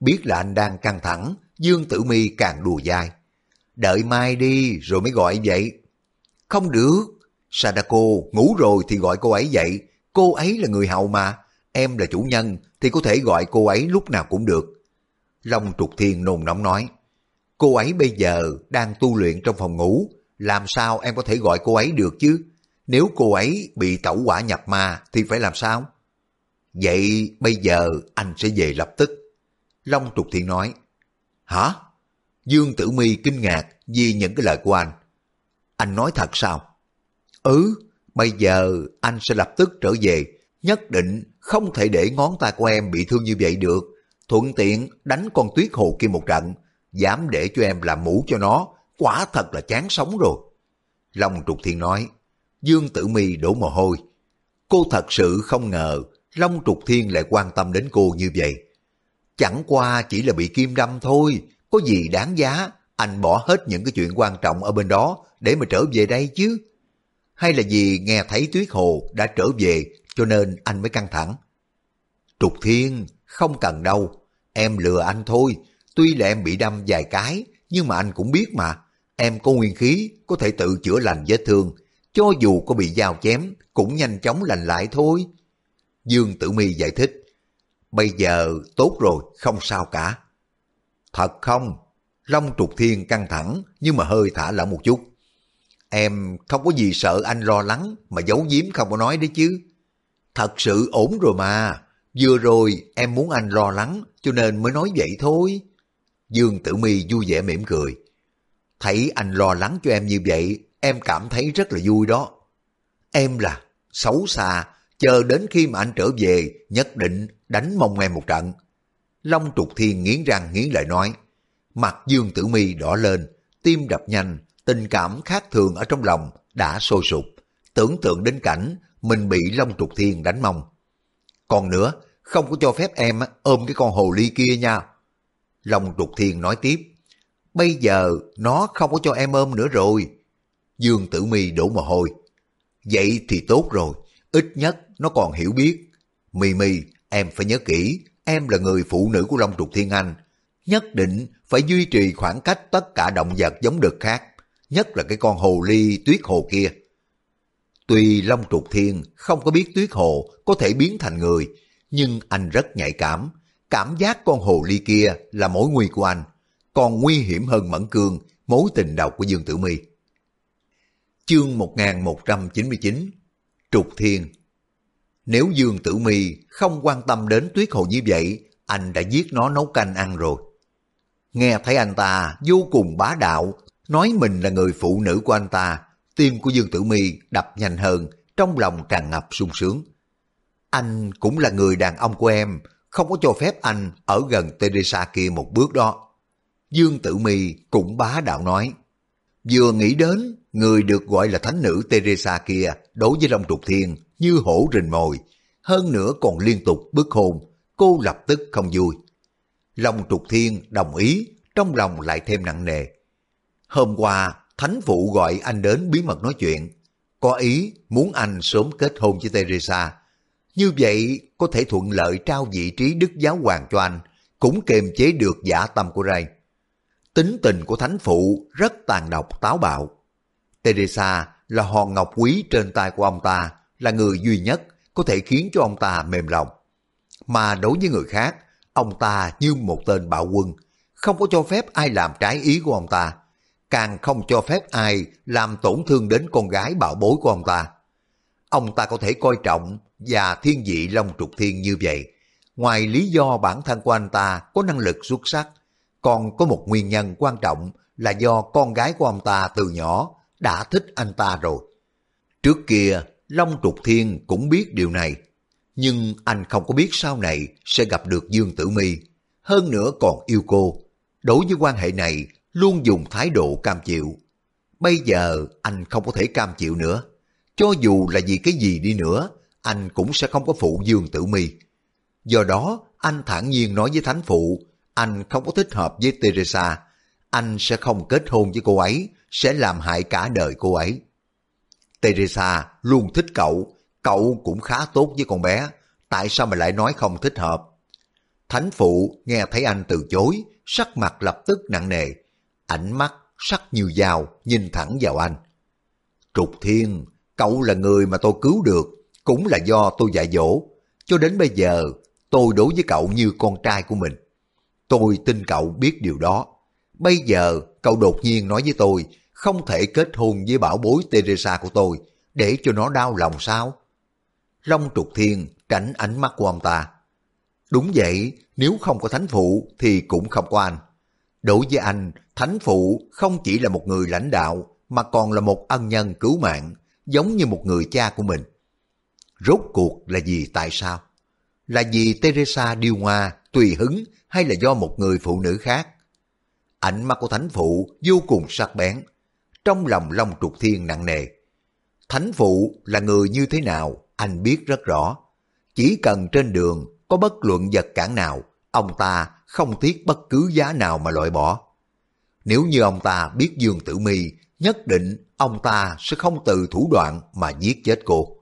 Biết là anh đang căng thẳng, Dương Tử Mi càng đùa dai. Đợi mai đi rồi mới gọi vậy. Không được, Sadako ngủ rồi thì gọi cô ấy dậy, cô ấy là người hầu mà, em là chủ nhân thì có thể gọi cô ấy lúc nào cũng được. Long Trục Thiên nôn nóng nói, cô ấy bây giờ đang tu luyện trong phòng ngủ, làm sao em có thể gọi cô ấy được chứ? Nếu cô ấy bị tẩu quả nhập ma thì phải làm sao? Vậy bây giờ anh sẽ về lập tức. Long Trục Thiên nói, Hả? Dương Tử Mi kinh ngạc vì những cái lời của anh. Anh nói thật sao? Ừ, bây giờ anh sẽ lập tức trở về, nhất định không thể để ngón tay của em bị thương như vậy được. Thuận tiện đánh con tuyết hồ kia một trận, dám để cho em làm mũ cho nó, quả thật là chán sống rồi. Long Trục Thiên nói, Dương Tử Mi đổ mồ hôi. Cô thật sự không ngờ Long Trục Thiên lại quan tâm đến cô như vậy. Chẳng qua chỉ là bị kim đâm thôi, có gì đáng giá, anh bỏ hết những cái chuyện quan trọng ở bên đó để mà trở về đây chứ. Hay là vì nghe thấy Tuyết Hồ đã trở về cho nên anh mới căng thẳng. Trục Thiên, không cần đâu, em lừa anh thôi, tuy là em bị đâm vài cái, nhưng mà anh cũng biết mà, em có nguyên khí, có thể tự chữa lành vết thương, cho dù có bị dao chém, cũng nhanh chóng lành lại thôi. Dương Tử Mi giải thích, bây giờ tốt rồi, không sao cả. Thật không? Long trục thiên căng thẳng nhưng mà hơi thả lỏng một chút. Em không có gì sợ anh lo lắng mà giấu giếm không có nói đấy chứ. Thật sự ổn rồi mà. Vừa rồi em muốn anh lo lắng cho nên mới nói vậy thôi. Dương Tử Mi vui vẻ mỉm cười. Thấy anh lo lắng cho em như vậy, em cảm thấy rất là vui đó. Em là xấu xa, chờ đến khi mà anh trở về, nhất định đánh mông em một trận. Long trục thiên nghiến răng nghiến lợi nói. Mặt Dương Tử Mi đỏ lên, tim đập nhanh, tình cảm khác thường ở trong lòng đã sôi sục. tưởng tượng đến cảnh mình bị Long Trục Thiên đánh mông. Còn nữa, không có cho phép em ôm cái con hồ ly kia nha. Long Trục Thiên nói tiếp, bây giờ nó không có cho em ôm nữa rồi. Dương Tử Mi đổ mồ hôi. Vậy thì tốt rồi, ít nhất nó còn hiểu biết. Mì Mì, em phải nhớ kỹ, em là người phụ nữ của Long Trục Thiên Anh. Nhất định phải duy trì khoảng cách tất cả động vật giống đực khác, nhất là cái con hồ ly tuyết hồ kia. Tuy Long Trục Thiên không có biết tuyết hồ có thể biến thành người, nhưng anh rất nhạy cảm. Cảm giác con hồ ly kia là mối nguy của anh, còn nguy hiểm hơn Mẫn Cương, mối tình đầu của Dương Tử My. Chương 1199 Trục Thiên Nếu Dương Tử My không quan tâm đến tuyết hồ như vậy, anh đã giết nó nấu canh ăn rồi. Nghe thấy anh ta vô cùng bá đạo, nói mình là người phụ nữ của anh ta, tim của Dương Tử Mi đập nhanh hơn, trong lòng tràn ngập sung sướng. Anh cũng là người đàn ông của em, không có cho phép anh ở gần Teresa kia một bước đó. Dương Tử Mi cũng bá đạo nói. Vừa nghĩ đến người được gọi là thánh nữ Teresa kia à, đối với Long Trục Thiên như hổ rình mồi, hơn nữa còn liên tục bức hôn, cô lập tức không vui. Long Trục Thiên đồng ý, trong lòng lại thêm nặng nề. Hôm qua, Thánh Phụ gọi anh đến bí mật nói chuyện, có ý muốn anh sớm kết hôn với Teresa. Như vậy có thể thuận lợi trao vị trí đức giáo hoàng cho anh, cũng kiềm chế được giả tâm của Ray. Tính tình của Thánh Phụ rất tàn độc táo bạo. Teresa là hòn ngọc quý trên tay của ông ta, là người duy nhất có thể khiến cho ông ta mềm lòng. Mà đối với người khác, ông ta như một tên bạo quân, không có cho phép ai làm trái ý của ông ta càng không cho phép ai làm tổn thương đến con gái bảo bối của ông ta. Ông ta có thể coi trọng và thiên vị Long Trục Thiên như vậy. Ngoài lý do bản thân của anh ta có năng lực xuất sắc, còn có một nguyên nhân quan trọng là do con gái của ông ta từ nhỏ đã thích anh ta rồi. Trước kia, Long Trục Thiên cũng biết điều này, nhưng anh không có biết sau này sẽ gặp được Dương Tử Mi, hơn nữa còn yêu cô. Đối với quan hệ này, luôn dùng thái độ cam chịu. Bây giờ anh không có thể cam chịu nữa. Cho dù là vì cái gì đi nữa, anh cũng sẽ không có phụ Dương Tử Mi. Do đó, anh thản nhiên nói với thánh phụ, anh không có thích hợp với Teresa. Anh sẽ không kết hôn với cô ấy, sẽ làm hại cả đời cô ấy. Teresa luôn thích cậu, cậu cũng khá tốt với con bé, tại sao mà lại nói không thích hợp? Thánh phụ nghe thấy anh từ chối, sắc mặt lập tức nặng nề, Ánh mắt sắc như dao nhìn thẳng vào anh. Trục Thiên, cậu là người mà tôi cứu được, cũng là do tôi dạy dỗ. Cho đến bây giờ, tôi đối với cậu như con trai của mình. Tôi tin cậu biết điều đó. Bây giờ, cậu đột nhiên nói với tôi, không thể kết hôn với bảo bối Teresa của tôi, để cho nó đau lòng sao? Long Trục Thiên tránh ánh mắt của ông ta. Đúng vậy, nếu không có thánh phụ thì cũng không có anh. Đối với anh, Thánh Phụ không chỉ là một người lãnh đạo mà còn là một ân nhân cứu mạng, giống như một người cha của mình. Rốt cuộc là gì tại sao? Là vì Teresa điêu hoa, tùy hứng hay là do một người phụ nữ khác? ảnh mắt của Thánh Phụ vô cùng sắc bén, trong lòng Long Trục Thiên nặng nề. Thánh Phụ là người như thế nào, anh biết rất rõ. Chỉ cần trên đường có bất luận vật cản nào, ông ta không tiếc bất cứ giá nào mà loại bỏ. Nếu như ông ta biết Dương Tử Mi, nhất định ông ta sẽ không từ thủ đoạn mà giết chết cô.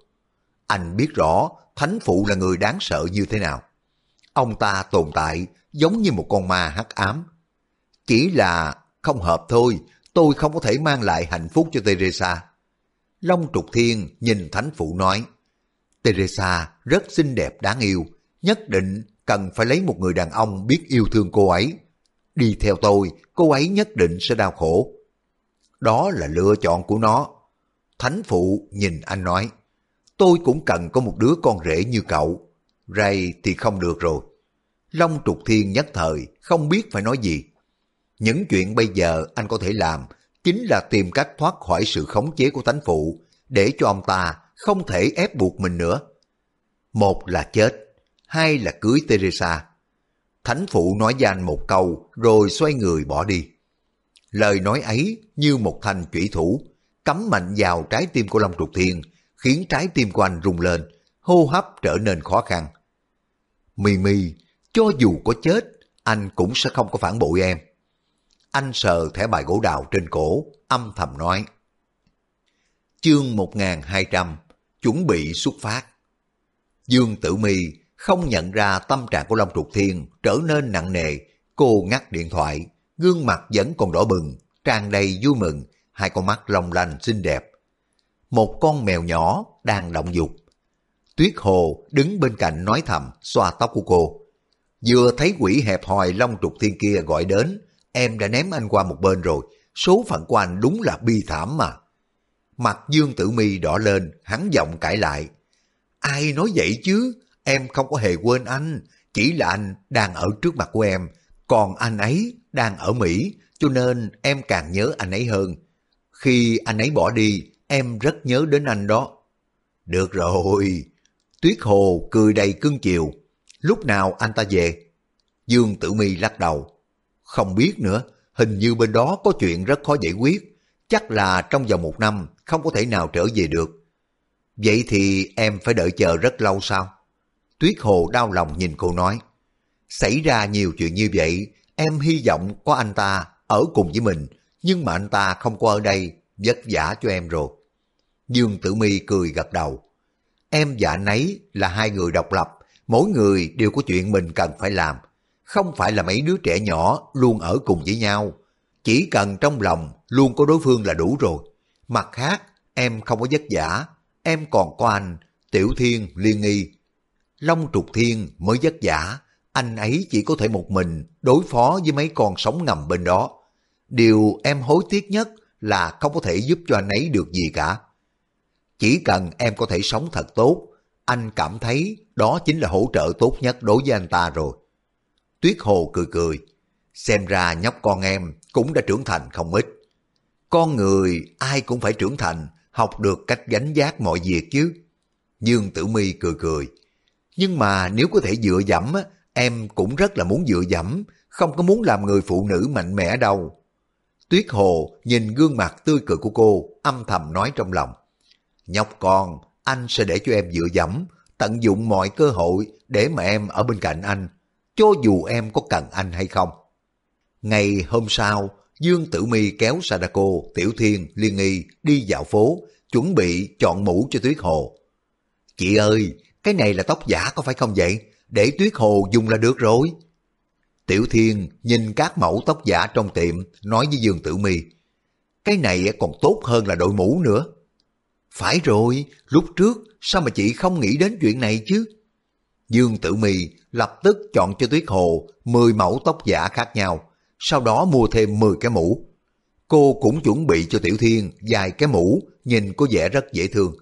Anh biết rõ Thánh Phụ là người đáng sợ như thế nào. Ông ta tồn tại giống như một con ma hắc ám. Chỉ là không hợp thôi, tôi không có thể mang lại hạnh phúc cho Teresa. Long Trục Thiên nhìn Thánh Phụ nói, Teresa rất xinh đẹp đáng yêu, nhất định cần phải lấy một người đàn ông biết yêu thương cô ấy. Đi theo tôi, cô ấy nhất định sẽ đau khổ. Đó là lựa chọn của nó. Thánh phụ nhìn anh nói, tôi cũng cần có một đứa con rể như cậu. Ray thì không được rồi. Long trục thiên nhất thời, không biết phải nói gì. Những chuyện bây giờ anh có thể làm chính là tìm cách thoát khỏi sự khống chế của thánh phụ để cho ông ta không thể ép buộc mình nữa. Một là chết, hai là cưới Teresa. Thánh phụ nói với anh một câu rồi xoay người bỏ đi. Lời nói ấy như một thanh chủy thủ, cắm mạnh vào trái tim của Long Trục Thiên, khiến trái tim của anh rung lên, hô hấp trở nên khó khăn. Mì mì, cho dù có chết, anh cũng sẽ không có phản bội em. Anh sờ thẻ bài gỗ đào trên cổ, âm thầm nói. Chương 1200, chuẩn bị xuất phát. Dương Tử Mi không nhận ra tâm trạng của Long Trục Thiên trở nên nặng nề, cô ngắt điện thoại, gương mặt vẫn còn đỏ bừng, tràn đầy vui mừng, hai con mắt long lanh xinh đẹp. Một con mèo nhỏ đang động dục. Tuyết Hồ đứng bên cạnh nói thầm, xoa tóc của cô. Vừa thấy quỷ hẹp hòi Long Trục Thiên kia gọi đến, em đã ném anh qua một bên rồi, số phận của anh đúng là bi thảm mà. Mặt Dương Tử Mi đỏ lên, hắn giọng cãi lại. Ai nói vậy chứ, em không có hề quên anh, chỉ là anh đang ở trước mặt của em, còn anh ấy đang ở Mỹ, cho nên em càng nhớ anh ấy hơn. Khi anh ấy bỏ đi, em rất nhớ đến anh đó. Được rồi. Tuyết Hồ cười đầy cưng chiều. Lúc nào anh ta về? Dương Tử Mi lắc đầu. Không biết nữa, hình như bên đó có chuyện rất khó giải quyết. Chắc là trong vòng một năm không có thể nào trở về được. Vậy thì em phải đợi chờ rất lâu sao? Tuyết Hồ đau lòng nhìn cô nói. Xảy ra nhiều chuyện như vậy, em hy vọng có anh ta ở cùng với mình, nhưng mà anh ta không có ở đây, vất vả cho em rồi. Dương Tử Mi cười gật đầu. Em và anh ấy là hai người độc lập, mỗi người đều có chuyện mình cần phải làm. Không phải là mấy đứa trẻ nhỏ luôn ở cùng với nhau. Chỉ cần trong lòng luôn có đối phương là đủ rồi. Mặt khác, em không có vất vả, em còn có anh, Tiểu Thiên, Liên Nghi. Long Trục Thiên mới vất vả, anh ấy chỉ có thể một mình đối phó với mấy con sống ngầm bên đó. Điều em hối tiếc nhất là không có thể giúp cho anh ấy được gì cả. Chỉ cần em có thể sống thật tốt, anh cảm thấy đó chính là hỗ trợ tốt nhất đối với anh ta rồi. Tuyết Hồ cười cười, xem ra nhóc con em cũng đã trưởng thành không ít. Con người ai cũng phải trưởng thành, học được cách gánh giác mọi việc chứ. Dương Tử Mi cười cười. Nhưng mà nếu có thể dựa dẫm, em cũng rất là muốn dựa dẫm, không có muốn làm người phụ nữ mạnh mẽ đâu. Tuyết Hồ nhìn gương mặt tươi cười của cô, âm thầm nói trong lòng. Nhóc con, anh sẽ để cho em dựa dẫm, tận dụng mọi cơ hội để mà em ở bên cạnh anh, cho dù em có cần anh hay không. Ngày hôm sau, Dương Tử Mi kéo Sadako, Tiểu Thiên, Liên Nghi đi dạo phố, chuẩn bị chọn mũ cho Tuyết Hồ. Chị ơi, cái này là tóc giả có phải không vậy? Để Tuyết Hồ dùng là được rồi. Tiểu Thiên nhìn các mẫu tóc giả trong tiệm, nói với Dương Tử Mi Cái này còn tốt hơn là đội mũ nữa. Phải rồi, lúc trước sao mà chị không nghĩ đến chuyện này chứ? Dương Tử Mi lập tức chọn cho Tuyết Hồ 10 mẫu tóc giả khác nhau, sau đó mua thêm 10 cái mũ. Cô cũng chuẩn bị cho Tiểu Thiên vài cái mũ, nhìn có vẻ rất dễ thương.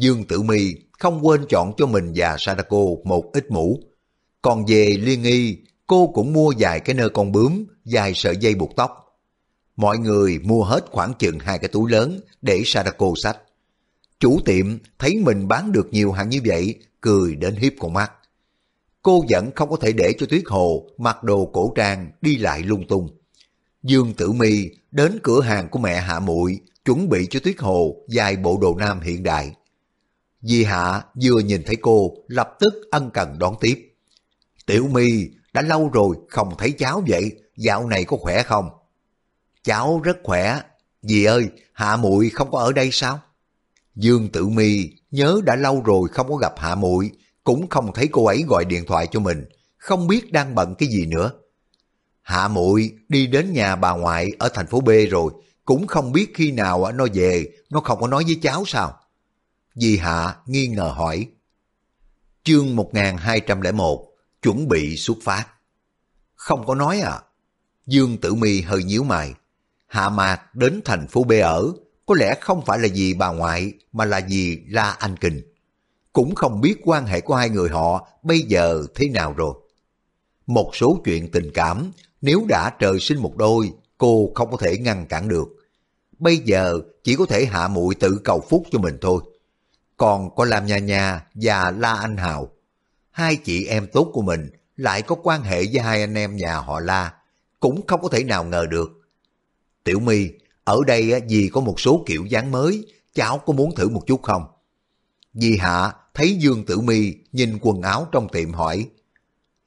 Dương Tử Mi không quên chọn cho mình và Sadako một ít mũ. Còn về Liên Nghi, cô cũng mua vài cái nơ con bướm, vài sợi dây buộc tóc. Mọi người mua hết khoảng chừng hai cái túi lớn để Sadako sách Chủ tiệm thấy mình bán được nhiều hàng như vậy, cười đến hiếp con mắt. Cô vẫn không có thể để cho Tuyết Hồ mặc đồ cổ trang đi lại lung tung. Dương Tử Mi đến cửa hàng của mẹ Hạ Muội chuẩn bị cho Tuyết Hồ vài bộ đồ nam hiện đại. Di Hạ vừa nhìn thấy cô lập tức ân cần đón tiếp. Tiểu My đã lâu rồi không thấy cháu vậy, dạo này có khỏe không? Cháu rất khỏe. Dì ơi, Hạ Muội không có ở đây sao? Dương Tử Mi nhớ đã lâu rồi không có gặp Hạ Muội, cũng không thấy cô ấy gọi điện thoại cho mình, không biết đang bận cái gì nữa. Hạ Muội đi đến nhà bà ngoại ở thành phố B rồi, cũng không biết khi nào nó về, nó không có nói với cháu sao? Di Hạ nghi ngờ hỏi. Chương 1201 Chuẩn bị xuất phát Không có nói à? Dương Tử Mi hơi nhíu mày. Hạ Mạc đến thành phố B ở, có lẽ không phải là vì bà ngoại mà là vì La Anh Kình. Cũng không biết quan hệ của hai người họ bây giờ thế nào rồi. Một số chuyện tình cảm, nếu đã trời sinh một đôi, cô không có thể ngăn cản được. Bây giờ chỉ có thể hạ muội tự cầu phúc cho mình thôi. Còn có Lam Nha Nha và La Anh Hào. Hai chị em tốt của mình lại có quan hệ với hai anh em nhà họ La. Cũng không có thể nào ngờ được. Tiểu My ở đây vì có một số kiểu dáng mới, cháu có muốn thử một chút không? Dì Hạ thấy Dương Tử my nhìn quần áo trong tiệm hỏi,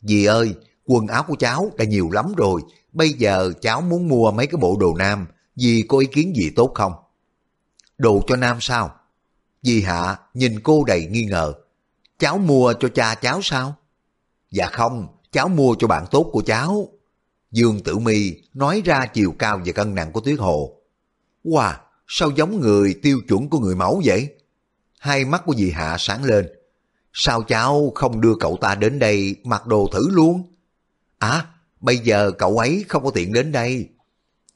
Dì ơi, quần áo của cháu đã nhiều lắm rồi, bây giờ cháu muốn mua mấy cái bộ đồ nam, dì có ý kiến gì tốt không? Đồ cho nam sao? Dì Hạ nhìn cô đầy nghi ngờ, cháu mua cho cha cháu sao? Dạ không, cháu mua cho bạn tốt của cháu. Dương Tử Mi nói ra chiều cao và cân nặng của Tuyết Hồ. Wow, sao giống người tiêu chuẩn của người mẫu vậy? Hai mắt của dì Hạ sáng lên. Sao cháu không đưa cậu ta đến đây mặc đồ thử luôn? À, bây giờ cậu ấy không có tiện đến đây.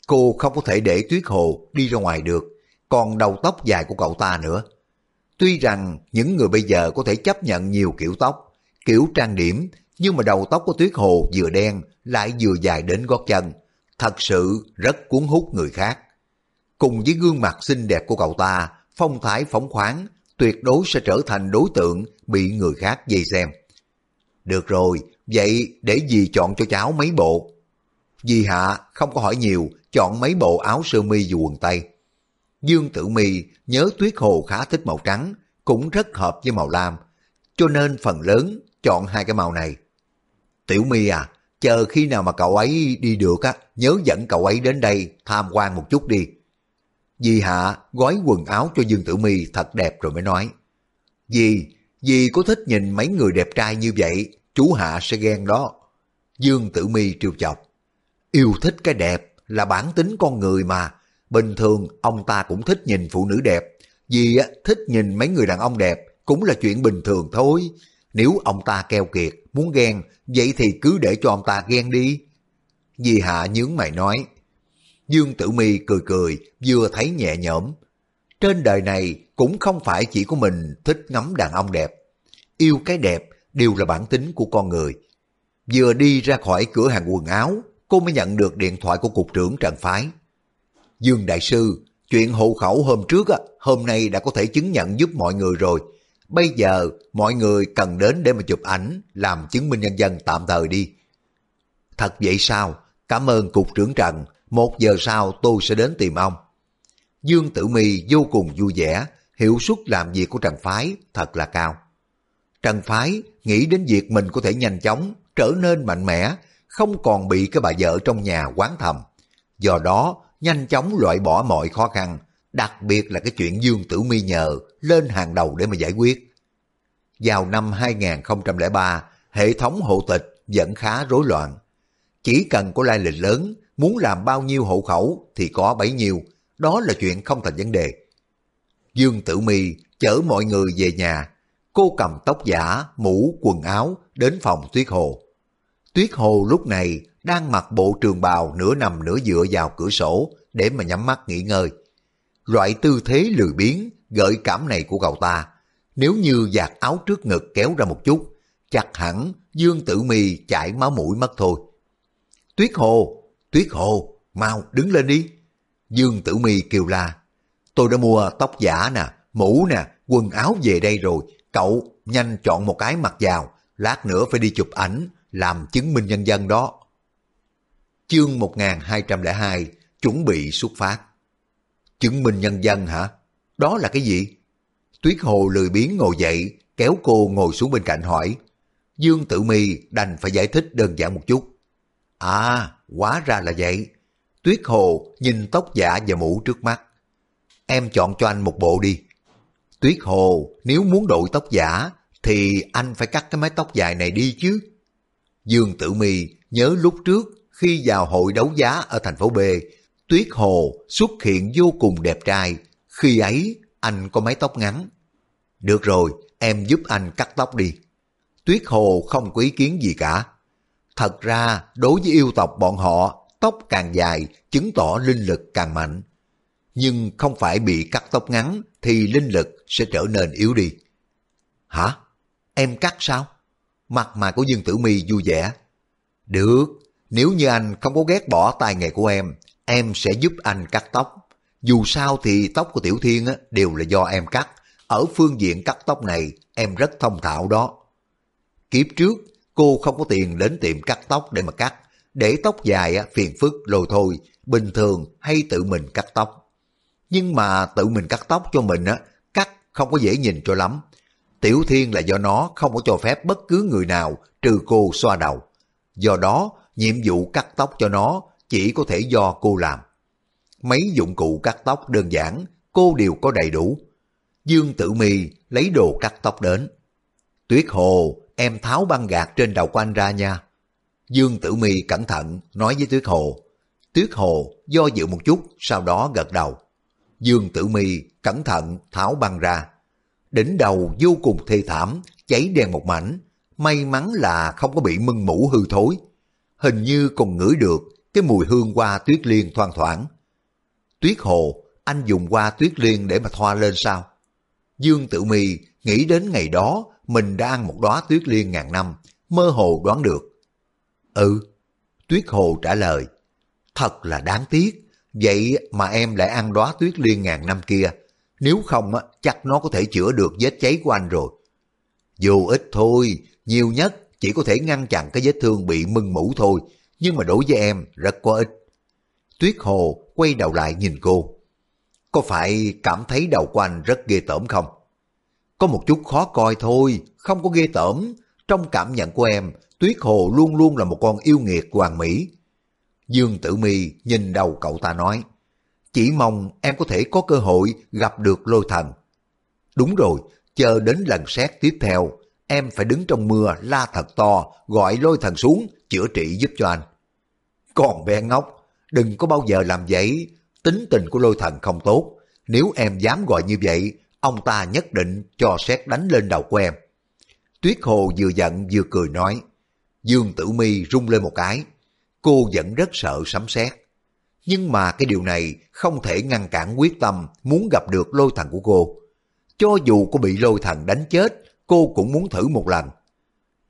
Cô không có thể để Tuyết Hồ đi ra ngoài được, còn đầu tóc dài của cậu ta nữa. Tuy rằng những người bây giờ có thể chấp nhận nhiều kiểu tóc, kiểu trang điểm, nhưng mà đầu tóc của Tuyết Hồ vừa đen lại vừa dài đến gót chân, thật sự rất cuốn hút người khác. Cùng với gương mặt xinh đẹp của cậu ta, phong thái phóng khoáng, tuyệt đối sẽ trở thành đối tượng bị người khác dây xem. Được rồi, vậy để dì chọn cho cháu mấy bộ. Dì Hạ không có hỏi nhiều, chọn mấy bộ áo sơ mi và quần tây. Dương Tử Mi nhớ Tuyết Hồ khá thích màu trắng, cũng rất hợp với màu lam, cho nên phần lớn chọn hai cái màu này. Tiểu Mi à, chờ khi nào mà cậu ấy đi được á, nhớ dẫn cậu ấy đến đây tham quan một chút đi. Dì Hạ gói quần áo cho Dương Tử Mi thật đẹp rồi mới nói. Dì, dì có thích nhìn mấy người đẹp trai như vậy, chú Hạ sẽ ghen đó. Dương Tử Mi trêu chọc. Yêu thích cái đẹp là bản tính con người mà. Bình thường ông ta cũng thích nhìn phụ nữ đẹp. vì thích nhìn mấy người đàn ông đẹp cũng là chuyện bình thường thôi. Nếu ông ta keo kiệt, muốn ghen, vậy thì cứ để cho ông ta ghen đi. Di Hạ nhướng mày nói, Dương Tử Mi cười cười, vừa thấy nhẹ nhõm. Trên đời này cũng không phải chỉ có mình thích ngắm đàn ông đẹp. Yêu cái đẹp đều là bản tính của con người. Vừa đi ra khỏi cửa hàng quần áo, cô mới nhận được điện thoại của cục trưởng Trần Phái. Dương Đại Sư, chuyện hộ khẩu hôm trước, hôm nay đã có thể chứng nhận giúp mọi người rồi. Bây giờ mọi người cần đến để mà chụp ảnh, làm chứng minh nhân dân tạm thời đi. Thật vậy sao? Cảm ơn Cục trưởng Trần, một giờ sau tôi sẽ đến tìm ông. Dương Tử Mi vô cùng vui vẻ, hiệu suất làm việc của Trần Phái thật là cao. Trần Phái nghĩ đến việc mình có thể nhanh chóng trở nên mạnh mẽ, không còn bị cái bà vợ trong nhà quán thầm. Do đó, nhanh chóng loại bỏ mọi khó khăn, đặc biệt là cái chuyện Dương Tử Mi nhờ lên hàng đầu để mà giải quyết. Vào năm 2003, hệ thống hộ tịch vẫn khá rối loạn. Chỉ cần có lai lịch lớn, muốn làm bao nhiêu hộ khẩu thì có bấy nhiêu, đó là chuyện không thành vấn đề. Dương Tử Mi chở mọi người về nhà, cô cầm tóc giả, mũ, quần áo đến phòng Tuyết Hồ. Tuyết Hồ lúc này đang mặc bộ trường bào nửa nằm nửa dựa vào cửa sổ để mà nhắm mắt nghỉ ngơi. Loại tư thế lười biếng, gợi cảm này của cậu ta, nếu như giặt áo trước ngực kéo ra một chút, chặt hẳn Dương Tử Mi chảy máu mũi mất thôi. Tuyết Hồ, Tuyết Hồ, mau đứng lên đi. Dương Tử Mi kêu la. Tôi đã mua tóc giả nè, mũ nè, quần áo về đây rồi. Cậu nhanh chọn một cái mặc vào, lát nữa phải đi chụp ảnh, làm chứng minh nhân dân đó. Chương 1202, chuẩn bị xuất phát. Chứng minh nhân dân hả? Đó là cái gì? Tuyết Hồ lười biếng ngồi dậy, kéo cô ngồi xuống bên cạnh hỏi. Dương Tử Mi đành phải giải thích đơn giản một chút. À, hóa ra là vậy. Tuyết Hồ nhìn tóc giả và mũ trước mắt. Em chọn cho anh một bộ đi. Tuyết Hồ, nếu muốn đội tóc giả, thì anh phải cắt cái mái tóc dài này đi chứ. Dương Tử Mi nhớ lúc trước khi vào hội đấu giá ở thành phố B, Tuyết Hồ xuất hiện vô cùng đẹp trai. Khi ấy, anh có mái tóc ngắn. Được rồi, em giúp anh cắt tóc đi. Tuyết Hồ không có ý kiến gì cả. Thật ra, đối với yêu tộc bọn họ, tóc càng dài chứng tỏ linh lực càng mạnh. Nhưng không phải bị cắt tóc ngắn thì linh lực sẽ trở nên yếu đi. Hả? Em cắt sao? Mặt mà của Dương Tử Mi vui vẻ. Được, nếu như anh không có ghét bỏ tay nghề của em, em sẽ giúp anh cắt tóc. Dù sao thì tóc của Tiểu Thiên đều là do em cắt. Ở phương diện cắt tóc này, em rất thông thạo đó. Kiếp trước, cô không có tiền đến tiệm cắt tóc để mà cắt. Để tóc dài phiền phức rồi thôi, bình thường hay tự mình cắt tóc. Nhưng mà tự mình cắt tóc cho mình á, cắt không có dễ nhìn cho lắm. Tiểu Thiên là do nó không có cho phép bất cứ người nào trừ cô xoa đầu. Do đó, nhiệm vụ cắt tóc cho nó chỉ có thể do cô làm. Mấy dụng cụ cắt tóc đơn giản, cô đều có đầy đủ. Dương Tử Mi lấy đồ cắt tóc đến. Tuyết Hồ, em tháo băng gạc trên đầu của anh ra nha. Dương Tử Mi cẩn thận nói với Tuyết Hồ. Tuyết Hồ do dự một chút, sau đó gật đầu. Dương Tử Mi cẩn thận tháo băng ra. Đỉnh đầu vô cùng thê thảm, cháy đen một mảnh. May mắn là không có bị mưng mũ hư thối. Hình như còn ngửi được cái mùi hương hoa tuyết liên thoang thoảng. Tuyết Hồ, anh dùng hoa tuyết liên để mà thoa lên sao? Dương Tử Mi nghĩ đến ngày đó mình đã ăn một đóa tuyết liên ngàn năm, mơ hồ đoán được. Ừ, Tuyết Hồ trả lời. Thật là đáng tiếc, vậy mà em lại ăn đóa tuyết liên ngàn năm kia. Nếu không chắc nó có thể chữa được vết cháy của anh rồi. Dù ít thôi, nhiều nhất chỉ có thể ngăn chặn cái vết thương bị mưng mũ thôi, nhưng mà đối với em rất có ích. Tuyết Hồ quay đầu lại nhìn cô. Có phải cảm thấy đầu của anh rất ghê tởm không? Có một chút khó coi thôi, không có ghê tởm. Trong cảm nhận của em, Tuyết Hồ luôn luôn là một con yêu nghiệt hoàn mỹ. Dương Tử Mi nhìn đầu cậu ta nói, chỉ mong em có thể có cơ hội gặp được lôi thần. Đúng rồi, chờ đến lần xét tiếp theo, em phải đứng trong mưa la thật to, gọi lôi thần xuống, chữa trị giúp cho anh. Còn bé ngốc, đừng có bao giờ làm vậy, tính tình của lôi thần không tốt. Nếu em dám gọi như vậy, ông ta nhất định cho xét đánh lên đầu của em. Tuyết Hồ vừa giận vừa cười nói, Dương Tử Mi rung lên một cái, cô vẫn rất sợ sấm sét. Nhưng mà cái điều này không thể ngăn cản quyết tâm muốn gặp được lôi thần của cô. Cho dù cô bị lôi thần đánh chết, cô cũng muốn thử một lần.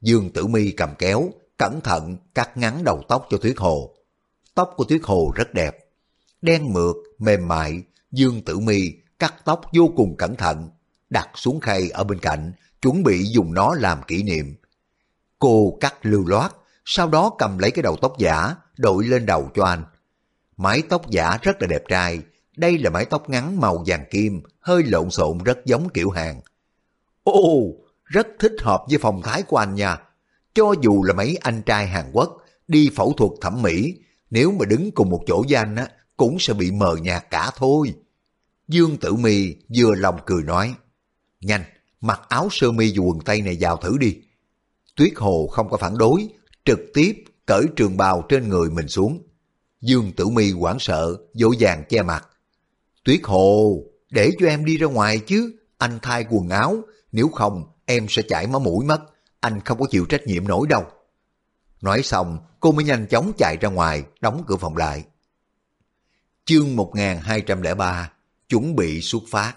Dương Tử Mi cầm kéo, cẩn thận cắt ngắn đầu tóc cho Tuyết Hồ. Tóc của Tuyết Hồ rất đẹp, đen mượt, mềm mại, Dương Tử Mi cắt tóc vô cùng cẩn thận, đặt xuống khay ở bên cạnh, chuẩn bị dùng nó làm kỷ niệm. Cô cắt lưu loát, sau đó cầm lấy cái đầu tóc giả, đội lên đầu cho anh. Mái tóc giả rất là đẹp trai, đây là mái tóc ngắn màu vàng kim, hơi lộn xộn rất giống kiểu hàng. Ô, rất thích hợp với phong thái của anh nha. Cho dù là mấy anh trai Hàn Quốc đi phẫu thuật thẩm mỹ, nếu mà đứng cùng một chỗ với anh á, cũng sẽ bị mờ nhạt cả thôi. Dương Tử Mi vừa lòng cười nói, nhanh, mặc áo sơ mi và quần tây này vào thử đi. Tuyết Hồ không có phản đối, trực tiếp cởi trường bào trên người mình xuống. Dương Tử Mi hoảng sợ, dỗ dàng che mặt. Tuyết Hồ, để cho em đi ra ngoài chứ, anh thay quần áo, nếu không em sẽ chảy máu mũi mất, anh không có chịu trách nhiệm nổi đâu. Nói xong, cô mới nhanh chóng chạy ra ngoài, đóng cửa phòng lại. Chương 1203 Chuẩn bị xuất phát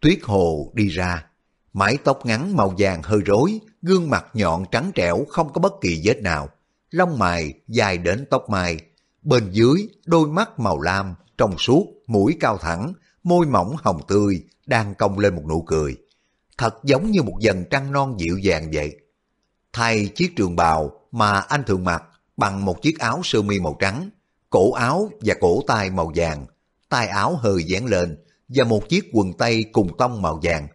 Tuyết Hồ đi ra, mái tóc ngắn màu vàng hơi rối, gương mặt nhọn trắng trẻo không có bất kỳ vết nào, lông mày dài đến tóc mai, bên dưới đôi mắt màu lam, trong suốt, mũi cao thẳng, môi mỏng hồng tươi, đang cong lên một nụ cười. Thật giống như một dần trăng non dịu dàng vậy. Thay chiếc trường bào mà anh thường mặc bằng một chiếc áo sơ mi màu trắng, cổ áo và cổ tay màu vàng, tay áo hơi dán lên và một chiếc quần tây cùng tông màu vàng.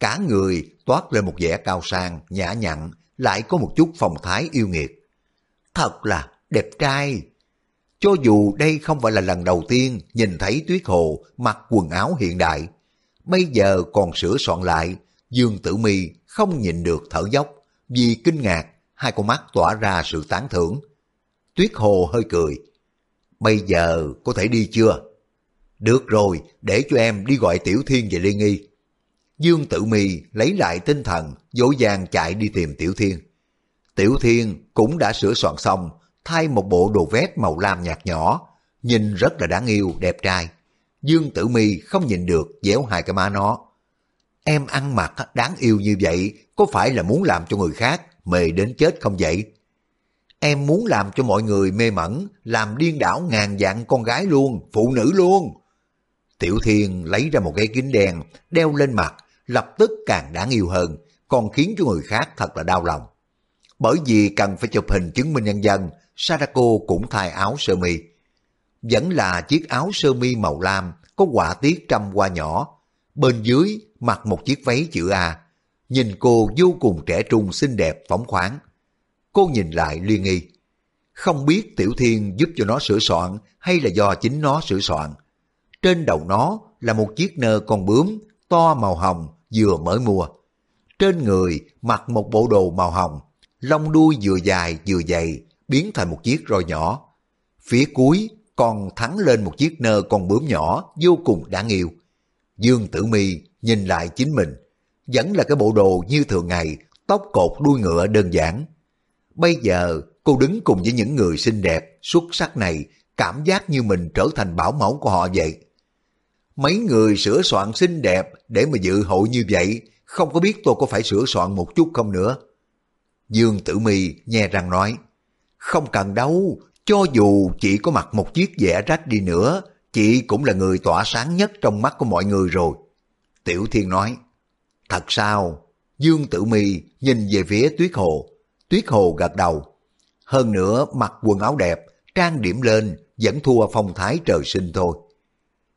Cả người toát lên một vẻ cao sang, nhã nhặn, lại có một chút phong thái yêu nghiệt. Thật là đẹp trai! Cho dù đây không phải là lần đầu tiên nhìn thấy Tuyết Hồ mặc quần áo hiện đại, bây giờ còn sửa soạn lại, Dương Tử Mi không nhìn được thở dốc, vì kinh ngạc, hai con mắt tỏa ra sự tán thưởng. Tuyết Hồ hơi cười, bây giờ có thể đi chưa? Được rồi, để cho em đi gọi Tiểu Thiên về Liên Nghi. Dương Tử Mi lấy lại tinh thần, dỗ dàng chạy đi tìm Tiểu Thiên. Tiểu Thiên cũng đã sửa soạn xong, thay một bộ đồ vest màu lam nhạt nhỏ, nhìn rất là đáng yêu, đẹp trai. Dương Tử Mi không nhìn được déo hai cái má nó. Em ăn mặc đáng yêu như vậy, có phải là muốn làm cho người khác mê đến chết không vậy? Em muốn làm cho mọi người mê mẩn, làm điên đảo ngàn dạng con gái luôn, phụ nữ luôn. Tiểu Thiên lấy ra một cái kính đen, đeo lên mặt, lập tức càng đáng yêu hơn, còn khiến cho người khác thật là đau lòng. Bởi vì cần phải chụp hình chứng minh nhân dân, Sadako cũng thay áo sơ mi. Vẫn là chiếc áo sơ mi màu lam, có họa tiết trăm hoa nhỏ. Bên dưới mặc một chiếc váy chữ A, nhìn cô vô cùng trẻ trung xinh đẹp phóng khoáng. Cô nhìn lại liên nghi. Không biết Tiểu Thiên giúp cho nó sửa soạn hay là do chính nó sửa soạn. Trên đầu nó là một chiếc nơ con bướm to màu hồng vừa mới mua. Trên người mặc một bộ đồ màu hồng, lông đuôi vừa dài vừa dày, biến thành một chiếc roi nhỏ. Phía cuối còn thắng lên một chiếc nơ con bướm nhỏ vô cùng đáng yêu. Dương Tử Mi nhìn lại chính mình, vẫn là cái bộ đồ như thường ngày, tóc cột đuôi ngựa đơn giản. Bây giờ cô đứng cùng với những người xinh đẹp, xuất sắc này, cảm giác như mình trở thành bảo mẫu của họ vậy. Mấy người sửa soạn xinh đẹp để mà dự hội như vậy, không có biết tôi có phải sửa soạn một chút không nữa. Dương Tử Mi nghe răng nói, không cần đâu, cho dù chỉ có mặc một chiếc vẽ rách đi nữa, chị cũng là người tỏa sáng nhất trong mắt của mọi người rồi. Tiểu Thiên nói, thật sao? Dương Tử Mi nhìn về phía Tuyết Hồ. Tuyết Hồ gật đầu. Hơn nữa mặc quần áo đẹp, trang điểm lên vẫn thua phong thái trời sinh thôi.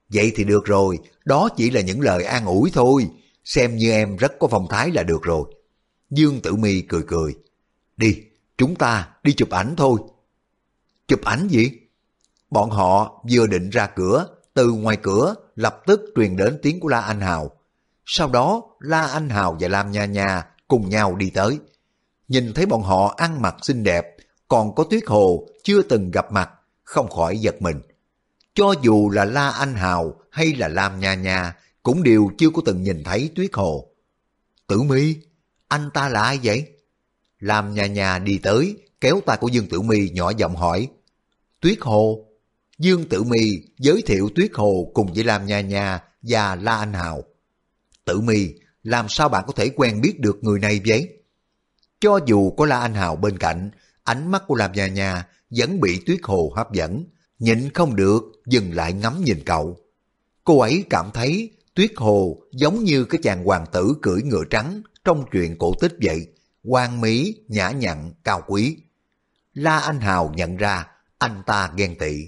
Vậy thì được rồi, đó chỉ là những lời an ủi thôi, xem như em rất có phong thái là được rồi. Dương Tử Mi cười cười. Đi, chúng ta đi chụp ảnh thôi. Chụp ảnh gì? Bọn họ vừa định ra cửa, từ ngoài cửa lập tức truyền đến tiếng của La Anh Hào. Sau đó La Anh Hào và Lam Nha Nha cùng nhau đi tới. Nhìn thấy bọn họ ăn mặc xinh đẹp, còn có Tuyết Hồ chưa từng gặp mặt, không khỏi giật mình. Cho dù là La Anh Hào hay là Lam Nha Nha cũng đều chưa có từng nhìn thấy Tuyết Hồ. Tử Mi, anh ta là ai vậy? Lam Nha Nha đi tới, kéo tay của Dương Tử Mi nhỏ giọng hỏi. Tuyết Hồ. Dương Tử Mi giới thiệu Tuyết Hồ cùng với Lam Nha Nha và La Anh Hào. Tử Mi, làm sao bạn có thể quen biết được người này vậy? Cho dù có La Anh Hào bên cạnh, ánh mắt của Lam Nha Nha vẫn bị Tuyết Hồ hấp dẫn, nhịn không được dừng lại ngắm nhìn cậu. Cô ấy cảm thấy Tuyết Hồ giống như cái chàng hoàng tử cưỡi ngựa trắng trong truyện cổ tích vậy, quan mỹ, nhã nhặn, cao quý. La Anh Hào nhận ra anh ta ghen tị.